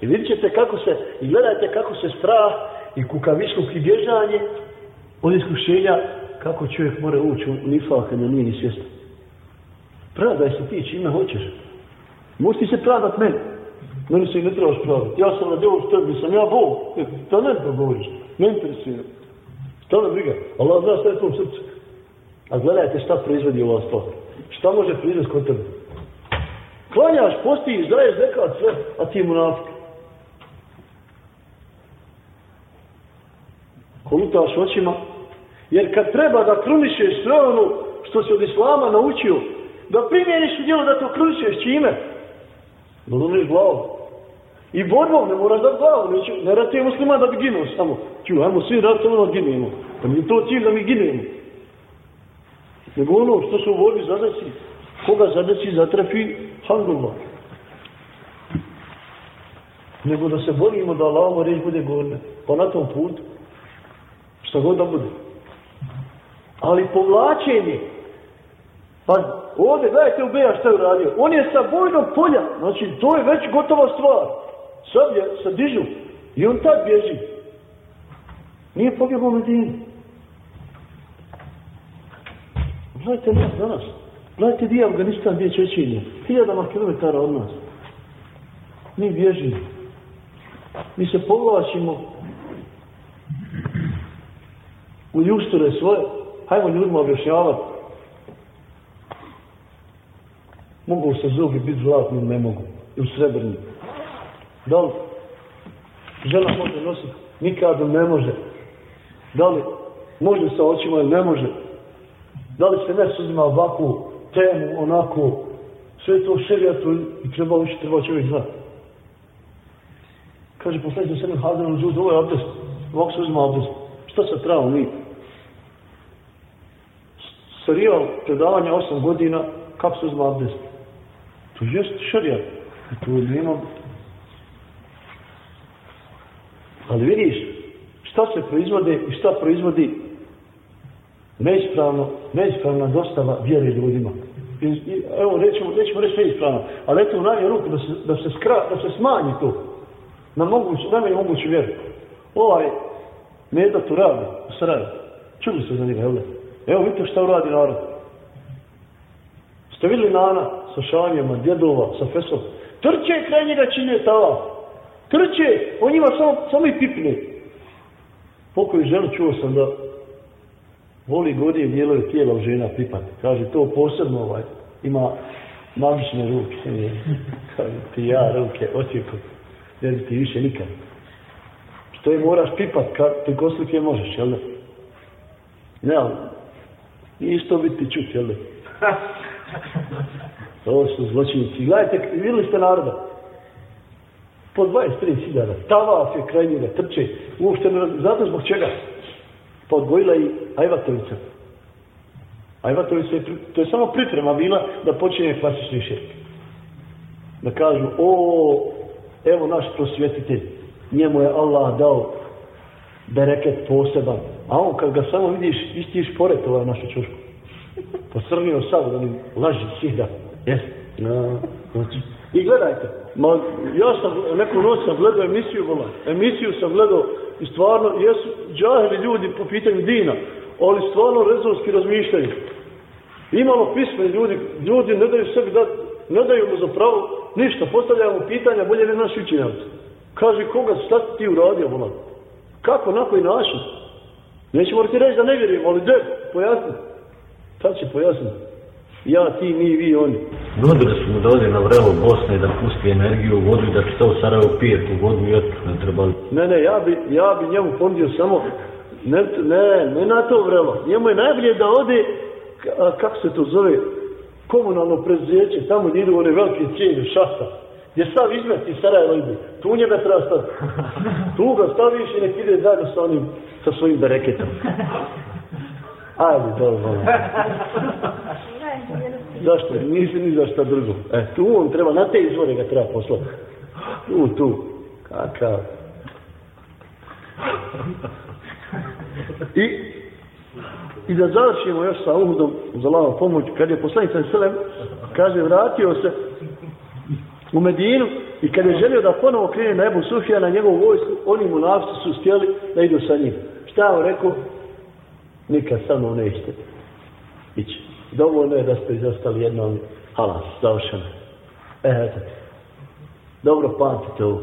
I vidjet ćete kako se, i gledajte kako se strah i kukavičkog i bježanje od iskušenja, kako čovjek mora ući u nifak kada nije ni svjestan. Pravdaj se ti čime hoćeš. Možeš ti se pravdat meni. Meni se i ne trebaš pravdati. Ja sam na djelu s tebi, sam ja Bog. E, to ne da govoriš. Ne interesuje. Šta ne briga? Allah zna šta je tvojom srcu. A gledajte šta proizvodi ova stvar. Šta može proizvesti kod tebe? Klanjaš, postiš, daješ zekat sve, a ti je munafik. Kolutaš očima, jer kad treba da krunišeš sve ono što si od Islama naučio, da primjeriš u djelo da to okružuješ čime? Da domiš glavu. I borbom ne moraš da glavu, neću, ne rati je muslima da bi ginuo samo. Ču, ajmo svi rad samo ono da ginemo. Pa da mi je to cilj da mi ginemo. Nego ono što se u borbi zadaci, koga zadaci zatrefi, handullah. Nego da se borimo da Allahova reč bude gorna. Pa na tom putu, šta god da bude. Ali povlačenje, Pa ovdje, gledajte u Beja šta je uradio. On je sa bojnog polja, znači to je već gotova stvar. Sad je sa dižu. I on tad bježi. Nije pobjegao u Medinu. Gledajte nas danas. Gledajte gdje je Afganistan, gdje je Čečinje. Hiljadama kilometara od nas. Mi bježimo. Mi se povlačimo u justore svoje, hajmo ljudima objašnjavati. Mogu se zubi biti zlatni, ne mogu. I u srebrni. Da li žena može nositi? Nikada ne može. Da li može sa očima ili ne može? Da li se ne suzima ovakvu temu, onako, sve to šerijatu i treba ući, treba čovjek znati. Kaže, posljedno se mi hadan uz ovo je abdest. Ovako se uzima abdest. Šta se trebamo mi? Serijal predavanja 8 godina, kako se uzima abdest? To je šarijat. To je nema... Ali vidiš, šta se proizvode i šta proizvodi neispravno, neispravna dostava vjere ljudima. I, i, evo, nećemo, nećemo reći neispravno, ali eto u najmje ruku da se, da se, skra, da se smanji to na moguću, najmanje moguću vjeru. Ovaj Meda tu radi, u Sarajevo. Čuli ste za njega, evo. Evo vidite šta uradi narod. Ste vidjeli Nana sa šanjama, djedova, sa fesom? Trče kraj njega čine tava. Trče, on njima samo, samo i pipne. Pokoj žena čuo sam da voli godije dijelove tijela u žena pipati. Kaže, to posebno ovaj, ima magične ruke. [LAUGHS] Kaže, ti ja ruke, osjeku. Ne ti više nikad. Što je moraš pipat, kad te koslike možeš, jel da? Ne, ali, isto biti čut, jel da? [LAUGHS] Ovo su zločinici. Gledajte, vidjeli ste naroda? Po 23 hiljada. Tavaf je kraj njega, trče. Uopšte ne razli. Znate zbog čega? Pa odgojila i Ajvatovica. Ajvatovica je, to je samo priprema bila da počinje klasični širk. Da kažu, o, evo naš prosvjetitelj, njemu je Allah dao bereket poseban. A on kad ga samo vidiš, istiš pored ovaj našu čušku. Posrnio sad, da mi laži svih da. Jes. No, znači. I gledajte, ma, ja sam neku noć sam gledao emisiju, vola, emisiju sam gledao i stvarno jesu džahili ljudi po pitanju dina, ali stvarno rezonski razmišljaju. Imamo pisme ljudi, ljudi ne daju sebi da, ne daju mu za pravo ništa, postavljamo pitanja, bolje ne naši učinjavci. Kaže, koga šta ti uradio, vola? Kako, na koji način? Nećemo ti reći da ne vjerujem, ali gdje? Pojasni. Tad će pojasniti. Ja, ti, mi, vi, oni. Nudili su mu da ode na vrelo Bosne da pusti energiju u vodu i da će to u Sarajevo pije tu vodu i eto, ne treba. Ne, ne, ja bi, ja bi njemu ponudio samo, ne, ne, ne na to vrelo. Njemu je najbolje da ode, a, kako se to zove, komunalno preduzeće, tamo gdje idu one velike cijene, šasta, gdje stav izmeti Sarajevo ide, tu njega treba staviti. Tu ga staviš i nek ide zajedno sa onim, sa svojim bereketom. Ajde, dobro. Zašto? Nisi ni za šta drugo. E, tu on treba, na te izvore ga treba poslati. Tu, tu. Kakav. I, I da završimo još sa Uhudom za lava pomoć, kad je poslanica Selem, kaže, vratio se u Medinu i kad je želio da ponovo krene na Ebu Sufija na njegovu vojsku, oni mu navci su stjeli da idu sa njim. Šta je on rekao? Nikad sa mnom nećete. Ići. Dovoljno je da ste izostali jednom halas, završeno. E, eto. Dobro pamtite ovo.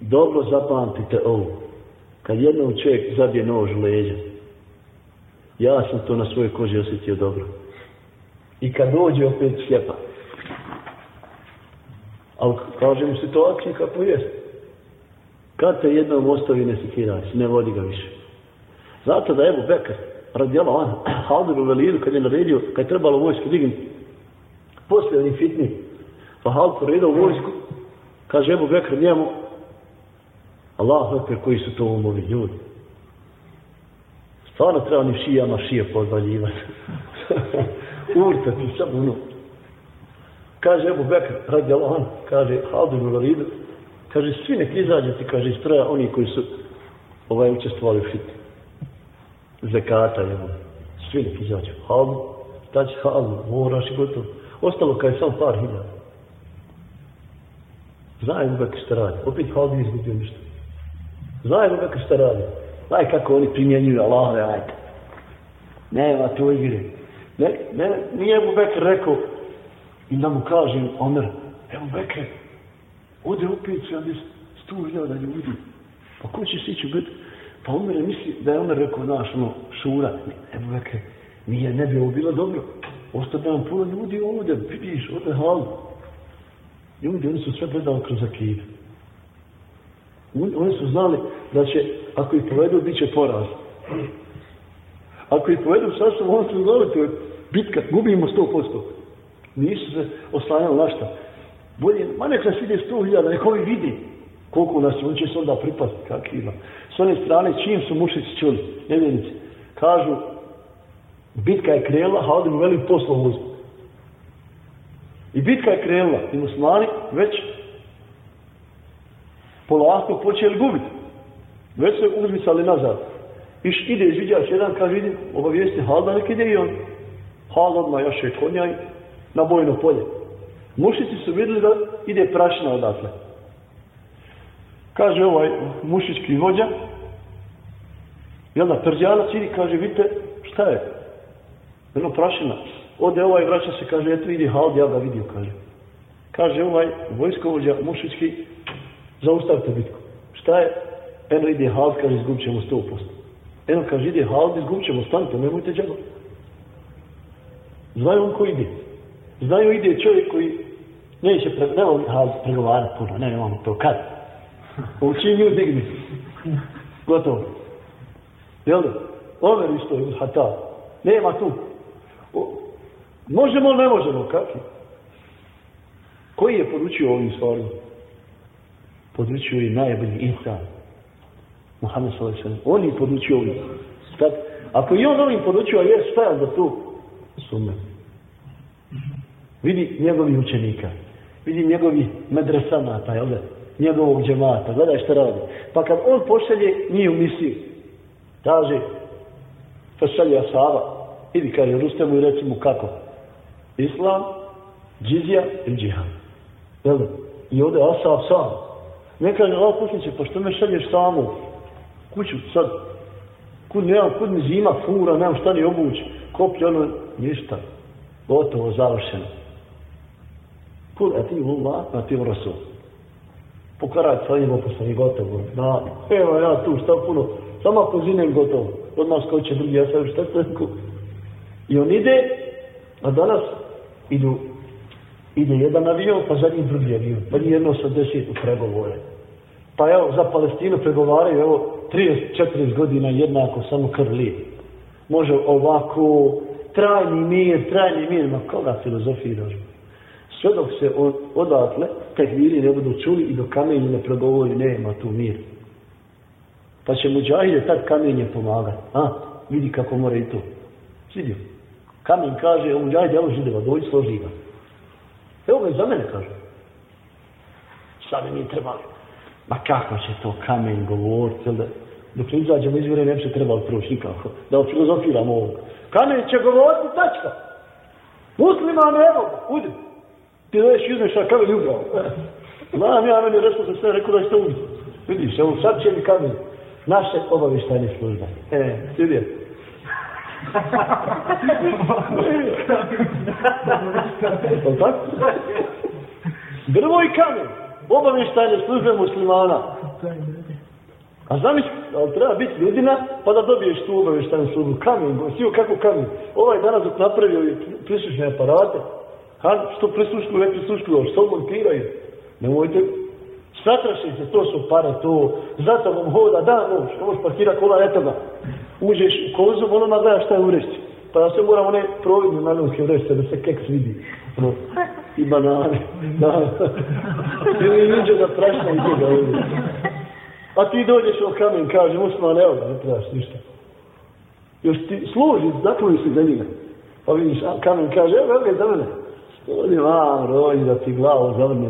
Dobro zapamtite ovo. Kad jednom čovjek zabije nož u leđa, ja sam to na svojoj koži osjetio dobro. I kad dođe opet slijepa. Ali kažem u situaciji kako jest. Kad te jednom ostavi ne sekiraj, ne vodi ga više. Zato da Ebu Bekr, radijala on, Haldur u Velidu, kad je naredio, kad je trebalo vojsku dignuti, poslije onih fitni, pa Haldur ide u vojsku, kaže Ebu Bekr njemu, Allah opet koji su to umovi ljudi. Stvarno treba ni šijama šije podvaljivati. [LAUGHS] Urtati, samo ono. Kaže Ebu Bekr, radijala on, kaže Haldur u Velidu, kaže svi nek izađete, kaže iz stroja oni koji su ovaj učestvovali u fitni zekata njemu. Svi nek izađu. Halu, da će halu, moraš i gotovo. Ostalo kao je samo par hiljada. Znaju kako šta radi. Opet halu nije izgubio ništa. Znaju kako šta radi. Znaju kako oni primjenjuju Allah, ajte. Nema to igre. Ne, ne, nije mu Bekr rekao i da mu kažem, Omer, evo Bekr, ode opet 70 sto hiljada ljudi. Pa ko će sići u bitku? Pa Omer misli da je Omer rekao, znaš, ono, šura, evo veke, nije, ne bi ovo bilo dobro. Ostade nam puno ljudi ovdje, vidiš, ovdje halu. Ljudi, oni su sve predali kroz akidu. Oni su znali da će, ako ih povedu, bit će poraz. Ako ih povedu sad su ono su znali, to je bitka, gubimo 100%. Nisu se oslanjali na šta. Bolje, ma nek nas ide 100.000, nek ovi vidi koliko nas on će se onda pripasti, kak ima. S one strane, čim su mušici čuli, nevjenici, kažu, bitka je krenula, a ovdje mu veli poslov uzmu. I bitka je krenula, i muslimani već polako počeli gubiti. Već se uzmicali nazad. Iš ide, izviđaš jedan, kaže, vidim, obavijesti, Halda, nek ide i on. Hal odmah jaše konja i na bojno polje. Mušici su vidjeli da ide prašina odatle. Kaže ovaj mušički vođa, jel da, prđanac ide, kaže, vidite, šta je? Jedno prašina. Ode ovaj vraća se, kaže, eto vidi hal, ja ga vidio, kaže. Kaže ovaj vojskovođa mušički, zaustavite bitku. Šta je? Eno ide hal, kaže, izgubit ćemo 100%. Eno kaže, ide hal, izgubit ćemo, stanite, nemojte džaba. Znaju on ko ide. Znaju ide čovjek koji neće, pre, ne voli hal pregovarati puno, ne, nemamo to, kad? Učini čim ju digni. Gotovo. Jel da? Omer isto je hata. Nema tu. O, možemo ili ne možemo, Kako? Koji je poručio ovim stvarima? Poručio je najbolji insan. Muhammed s.a.v. On je poručio ovim. Sad, ako je on ovim poručio, a je stajan za tu sume. Vidi njegovih učenika. Vidi njegovi medresanata, jel da? Njegovog džemata. Gledaj šta radi. Pa kad on pošalje nije u misiju, kaže, pa pošalje asaba, idi kaže, Rustemu i reci mu kako. Islam, džizija i džihad. Jel? I ovdje asab sam. Ne kaže, Allah posljednice, pa što me šalješ samo? Kuću sad, kud, nemam, kud mi zima, fura, nemam šta ni obući, koplje, ono, ništa. Gotovo, završeno. Kul eti Allah, Rasul ti sa Pokaraj opustom i gotovo. Da, evo ja tu, šta puno, samo pozinem gotovo. Od nas koji će drugi, ja sam šta tako. I on ide, a danas idu, ide jedan avion, pa za drugi avion. Pa njih jedno sa deset u pregovore. Pa evo, za Palestinu pregovaraju, evo, 30-40 godina jednako, samo krli. Može ovako, trajni mir, trajni mir, ma koga filozofiraš? Znači, Sve dok se od, odatle, tekviri ne budu čuli i do kamenja ne pregovori, nema tu mir. Pa će muđahide tad kamenje pomagati. A, vidi kako mora i to. Vidio. Kamen kaže, o muđahide, evo žideva, dođi složi ga. Evo ga za mene kaže. Sada mi trebali. Ma kako će to kamen govoriti, da dok ne izađemo iz vire, ne bi se trebalo proći nikako. Da filozofiramo ovo. Kamen će govoriti, tačka. Musliman, evo, udi. Ti da i uzmeš na kamen ubrao. Znam ja, meni resno sam sve rekao da ste udi. Vidiš, evo sad će mi kamen. Naše obavištajne službe. E, vidio. Drvo i kamen. Obavještajne službe muslimana. A zamisli, ali treba biti ljudina, pa da dobiješ tu obavještajnu službu. Kamen, sio kako kamen. Ovaj danas dok napravio i prisušne aparate, ha, što prisluškuju, ne prisluškuju, što montiraju. Nemojte, satrašite, to su pare, to, zato vam hoda, da, nož, ne možeš parkira kola, eto ga. Uđeš u kozum, ono ma gleda šta je u rešci. Pa ja se moram one providne nalonske rešce, da se keks vidi. No, I banane. Da. Ili uđe da prašna i toga ovdje. A ti dođeš u kamen, kaže, Musman, evo ga, ne trebaš ništa. Još ti služi, zakloji se za njega. Pa vidiš, a kamen kaže, evo ga za mene. Oni vam, rođi, da ti glavu zavrne.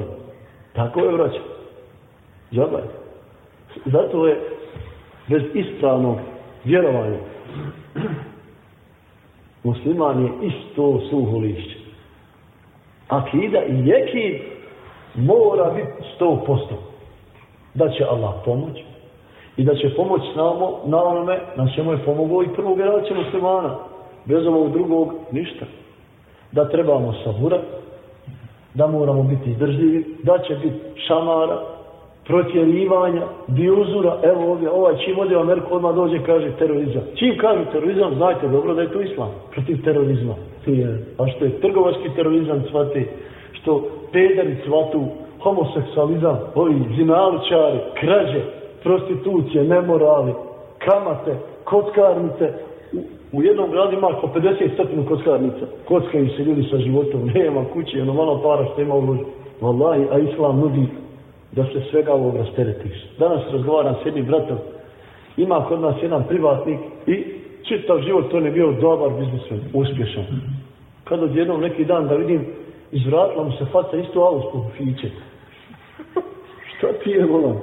Tako je vraća. Džabaj. Zato je bez ispravnog vjerovanja musliman je isto suho lišće. Akida i jekid mora biti sto posto. Da će Allah pomoć i da će pomoć samo na onome na čemu je pomogao i prvog generacija muslimana. Bez ovog drugog ništa. Da trebamo sabura, da moramo biti izdržljivi, da će biti šamara, protjerivanja, dijuzura, evo ovdje, ovaj čim ode u Ameriku, odmah dođe kaže terorizam. Čim kaže terorizam, znajte dobro da je to islam, protiv terorizma. A što je trgovački terorizam, cvate, što pederi cvatu, homoseksualizam, ovi zinalučari, krađe, prostitucije, nemorali, kamate, kockarnice, u, jednom gradu ima oko 50 stotinu kockarnica. Kockaju se ljudi sa životom, [LAUGHS] nema kuće, ono malo para što ima uloži. Wallahi, a islam nudi da se svega ovog rasteretiš. Danas razgovaram s jednim bratom, ima kod nas jedan privatnik i čitav život to ne bio dobar biznismen, uspješan. Kad odjednom neki dan da vidim, izvratila mu se faca isto auto fiće. [LAUGHS] Šta ti je volan?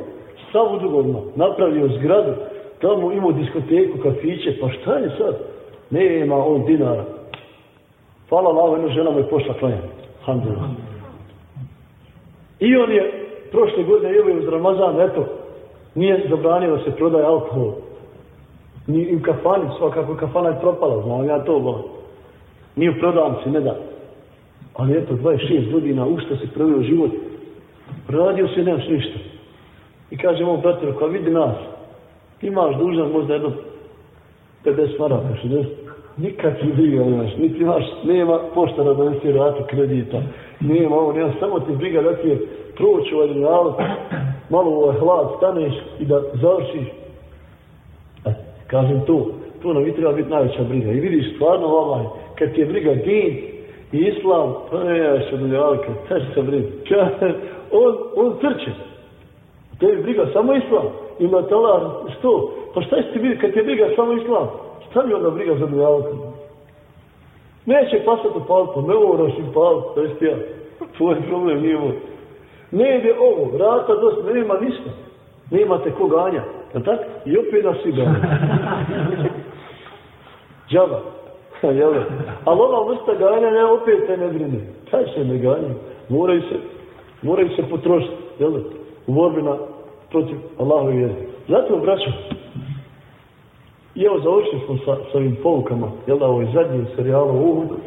Stav u dugovima, napravio zgradu, tamo imao diskoteku, kafiće, pa šta je sad? Nema on dinara. Hvala Allah, jedna žena mu je pošla klanjati. Alhamdulillah. I on je prošle godine ili uz Ramazan, eto, nije zabranio da se prodaje alkohol. Ni u kafani, svakako kafana je propala, znam ja to bo. Ni u prodavnici, ne da. Ali eto, 26 godina, u što se provio život, radio se, nemaš ništa. I kaže mom brate, kao vidi nas, imaš dužnost možda jedno 50 maraka, 60, nikad ti briga nemaš, niti imaš, nema poštara da nesi ratu kredita, nema ovo, nema, samo ti briga da ti je proći ovaj nalog, malo ovaj hlad, staneš i da završiš. E, kažem to, to nam i treba biti najveća briga. I vidiš stvarno ovaj, kad ti je briga din i islam, pa ne, ja se dunjalika, šta će se briga? on, on trče. To je briga samo islam. Ima talar, što? Pa šta će ti kad je briga samo islam? Šta mi onda briga za dunjalika? Neće pasati u palpu, ne moraš im palpu, to jest ja. [LAUGHS] Tvoj problem nije ovo. Ne ide ovo, vrata dosta, nema ništa. Nemate ko ganja. Je tako? I opet nas svi ganja. Džaba. [LAUGHS] Jel? Ali ova vrsta ganja ne opet se ne brine. Taj se ne ganja? Moraju se, moraju se potrošiti. Jel? U borbi na protiv Allahu i vjeri. Zato, braćo, i evo završili smo sa, sa ovim poukama, jel da, ovoj zadnjim serijalom Uhudu.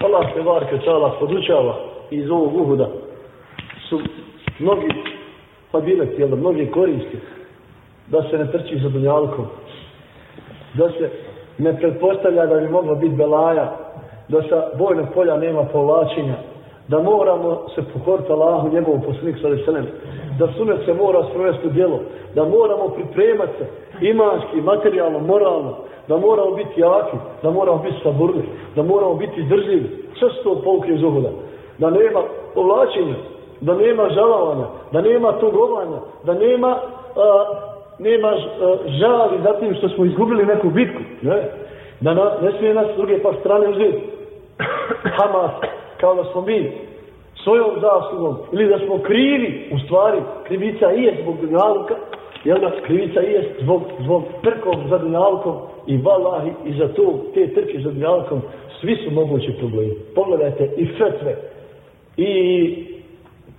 Allah se varka čala podučava iz ovog Uhuda su mnogi pa fadileti, jel da, mnogi koristi da se ne trči za dunjalkom, da se ne pretpostavlja da bi moglo biti belaja, da sa bojnog polja nema povlačenja, da moramo se pokoriti Allahu, njegovu poslaniku sa Veselem, da sunet se mora sprovesti u djelo, da moramo pripremati se imanski, materijalno, moralno, da moramo biti jaki, da moramo biti saburni, da moramo biti drživi, sve su to pouke iz uhoda, da nema povlačenja, da nema žalovanja, da nema tugovanja, da nema, a, nema a, žali za tim što smo izgubili neku bitku. Ne, da na, ne smije nas druge pa strane uzeti. [COUGHS] Hamas, kao da smo mi svojom zaslugom, ili da smo krivi, u stvari, krivica i je zbog dunjaluka, jel da krivica i je zbog, zbog trkom za dunjalkom i valahi i za to, te trke za dunjalkom, svi su mogući problemi. Pogledajte i fetve, i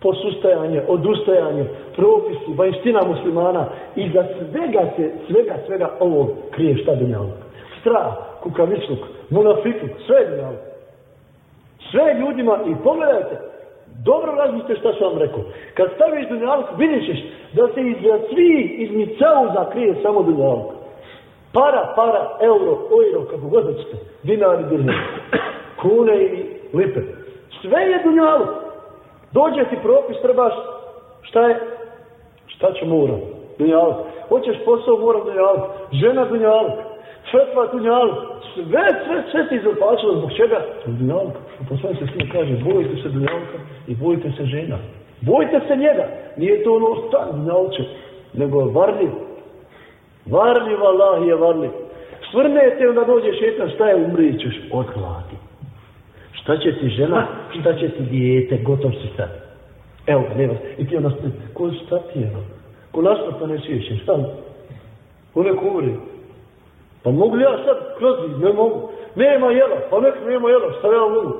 posustajanje, odustajanje, propisi, vanština muslimana i za svega se, svega, svega ovo krije šta dunjalka. Strah, kukavičluk, monafikluk, sve je dunjalka. Sve ljudima i pogledajte, dobro razmislite šta sam vam rekao. Kad staviš dunjaluk, vidjet ćeš da se iza svi izmicauza krije samo dunjaluk. Para, para, euro, euro, kako god hoćete, dinari, dinari, kune i lipe. Sve je dunjaluk. Dođe ti propis, trebaš, šta je? Šta ću moram? Dunjaluk. Hoćeš posao, moram dunjaluk. Žena dunjaluk. Četva dunjaluk. Sve, sve, sve ti izopačilo. Zbog čega? Dunjaluk. Po svojem se svima kaže, bojite se dunjaluka i bojite se žena. Bojite se njega. Nije to ono stan dunjaluče, nego je varljiv. Varljiv Allah je varljiv. Svrnete, onda dođe šetan, šta je umri, ćeš od hladi. Šta će ti žena, šta će ti dijete, gotov si sad. Evo, nema. I ti onda ste, ko šta ti je? Ko našto pa ne svijeće, šta? Ko ne umri? Pa mogu li ja sad kroz ne mogu. Nema jela, pa nek nema jela, šta ja mogu?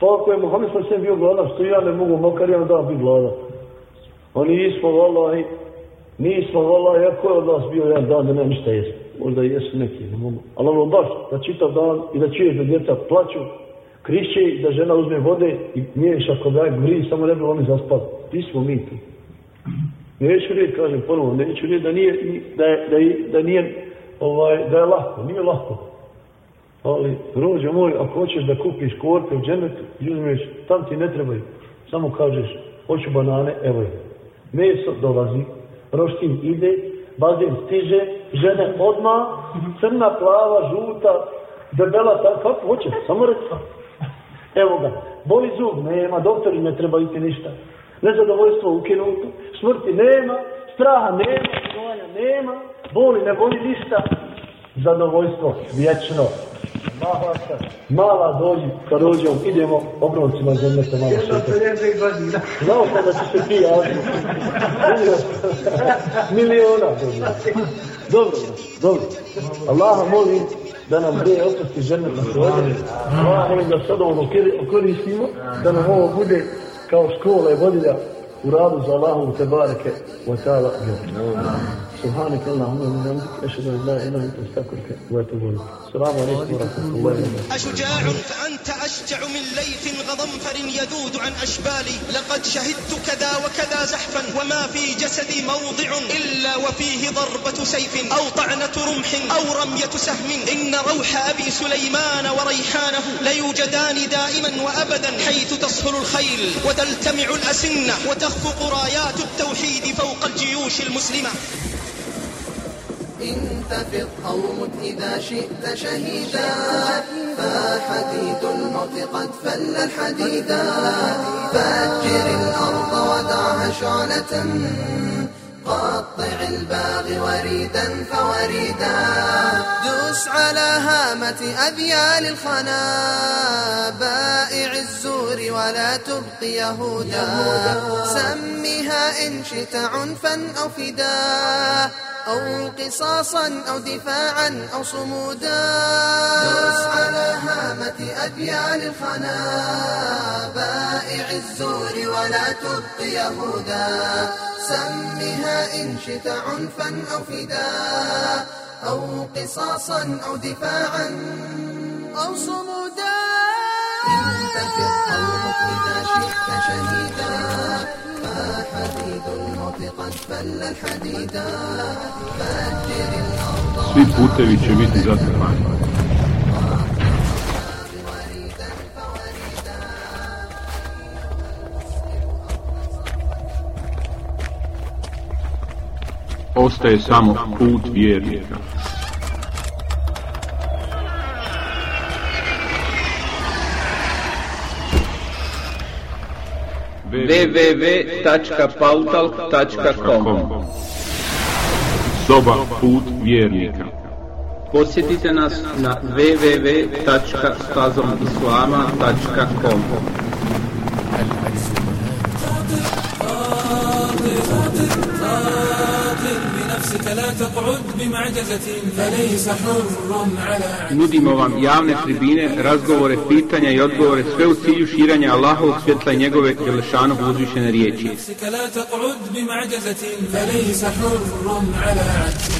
Pa ako je Muhammed sam bio gladan, što ja ne mogu, makar ja da biti gladan. A nismo, vallahi, nismo, vallahi, ja ko je od nas bio jedan dan da ne ništa jesti? Možda jesu neki, ne mogu. Ali ono baš, da čitav dan i da čuješ da djeca plaću, krišće da žena uzme vode i miješ ako daj gri, samo ne bi oni zaspali. Ti smo mi tu. Neću reći, kažem ponovo, neću reći da nije, da je, da je, da nije, ovaj, da je lako, nije lako. Ali, rođo moj, ako hoćeš da kupiš korpe u dženetu, i uzmeš, tam ti ne trebaju. Samo kažeš, hoću banane, evo je. Meso dolazi, roštin ide, bazen stiže, žene odma, crna, plava, žuta, debela, tako, kako hoćeš, samo reći. Evo ga, boli zub, nema, doktori ne trebaju ti ništa. Nezadovoljstvo ukinuto, smrti nema, straha nema, nema, boli ne boli ništa, zadovoljstvo vječno. Mala dođi, kad dođem, idemo obroncima zemlje se malo šetati. Znao sam da će se ti javiti. Miliona dođi. Dobro, dobro. Allaha molim da nam bude oprosti žene na svoje. Allaha molim da sad ovo koristimo, da nam ovo bude kao škola i vodilja u radu za Allahom te bareke wa ta'ala سبحانك اللهم وبحمدك أشهد أن لا إله إلا أنت أستغفرك وأتوب إليك. السلام عليكم ورحمة الله وبركاته. أشجاع فأنت أشجع من ليث غضنفر يذود عن أشبالي. لقد شهدت كذا وكذا زحفا وما في جسدي موضع إلا وفيه ضربة سيف أو طعنة رمح أو رمية سهم. إن روح أبي سليمان وريحانه ليوجدان دائما وأبدا حيث تصهل الخيل. وتلتمع الأسنة وتخفق رايات التوحيد فوق الجيوش المسلمة. انتفض أو مت إذا شئت شهيدا فحديد الموت قد فل الحديدا فأجر الأرض ودعها شعلة قطع الباغي وريدا فوريدا. دوس على هامة أذيال الخنا بائع الزور ولا تبقي يهودا. سمها إن شئت عنفا أو فدا. أو قصاصا أو دفاعا أو صمودا. دوس على هامة أذيال الخنا. بائع الزور ولا تبقي يهودا. سمها إن شئت عنفا أو فدا. أو قصاصا أو دفاعا أو صمودا. انتفض قومك إذا شئت شهيدا. فحديد الموت قد فل الحديدا فأجر الأرض Svi putevi će biti zatrpani. Ostaje samo put vjernika. www.pautalk.com Soba put vjernika. Posjetite nas na www.stazomislama.com بنفسك لا تقعد بمعجزة فليس حر على عجز Nudimo vam javne tribine, razgovore, pitanja i odgovore, sve u cilju širanja Allahovog svjetla i njegove Đelešanog uzvišene riječi. نفسك لا تقعد بمعجزة فليس حر على عجز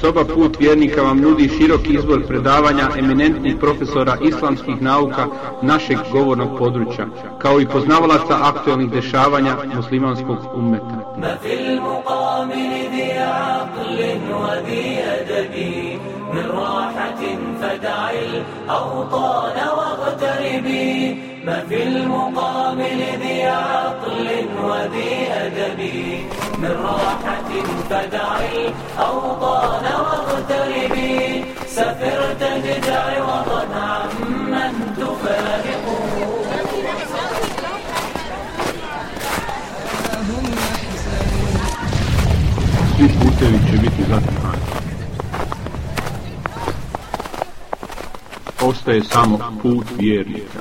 Soba Put vjernika vam nudi široki izbor predavanja eminentnih profesora islamskih nauka našeg govornog područja, kao i poznavalaca aktualnih dešavanja muslimanskog ummeta. ما في المقابل ذي عقل وذي أدب من راحة فدع الأوطان واغتربي ما في المقابل ذي عقل وذي أدب من راحة فدع الأوطان واغتربي سفر تجدع وطن عمن تفارقه Svi putevi će biti zatrpani. Ostaje samo put vjernika.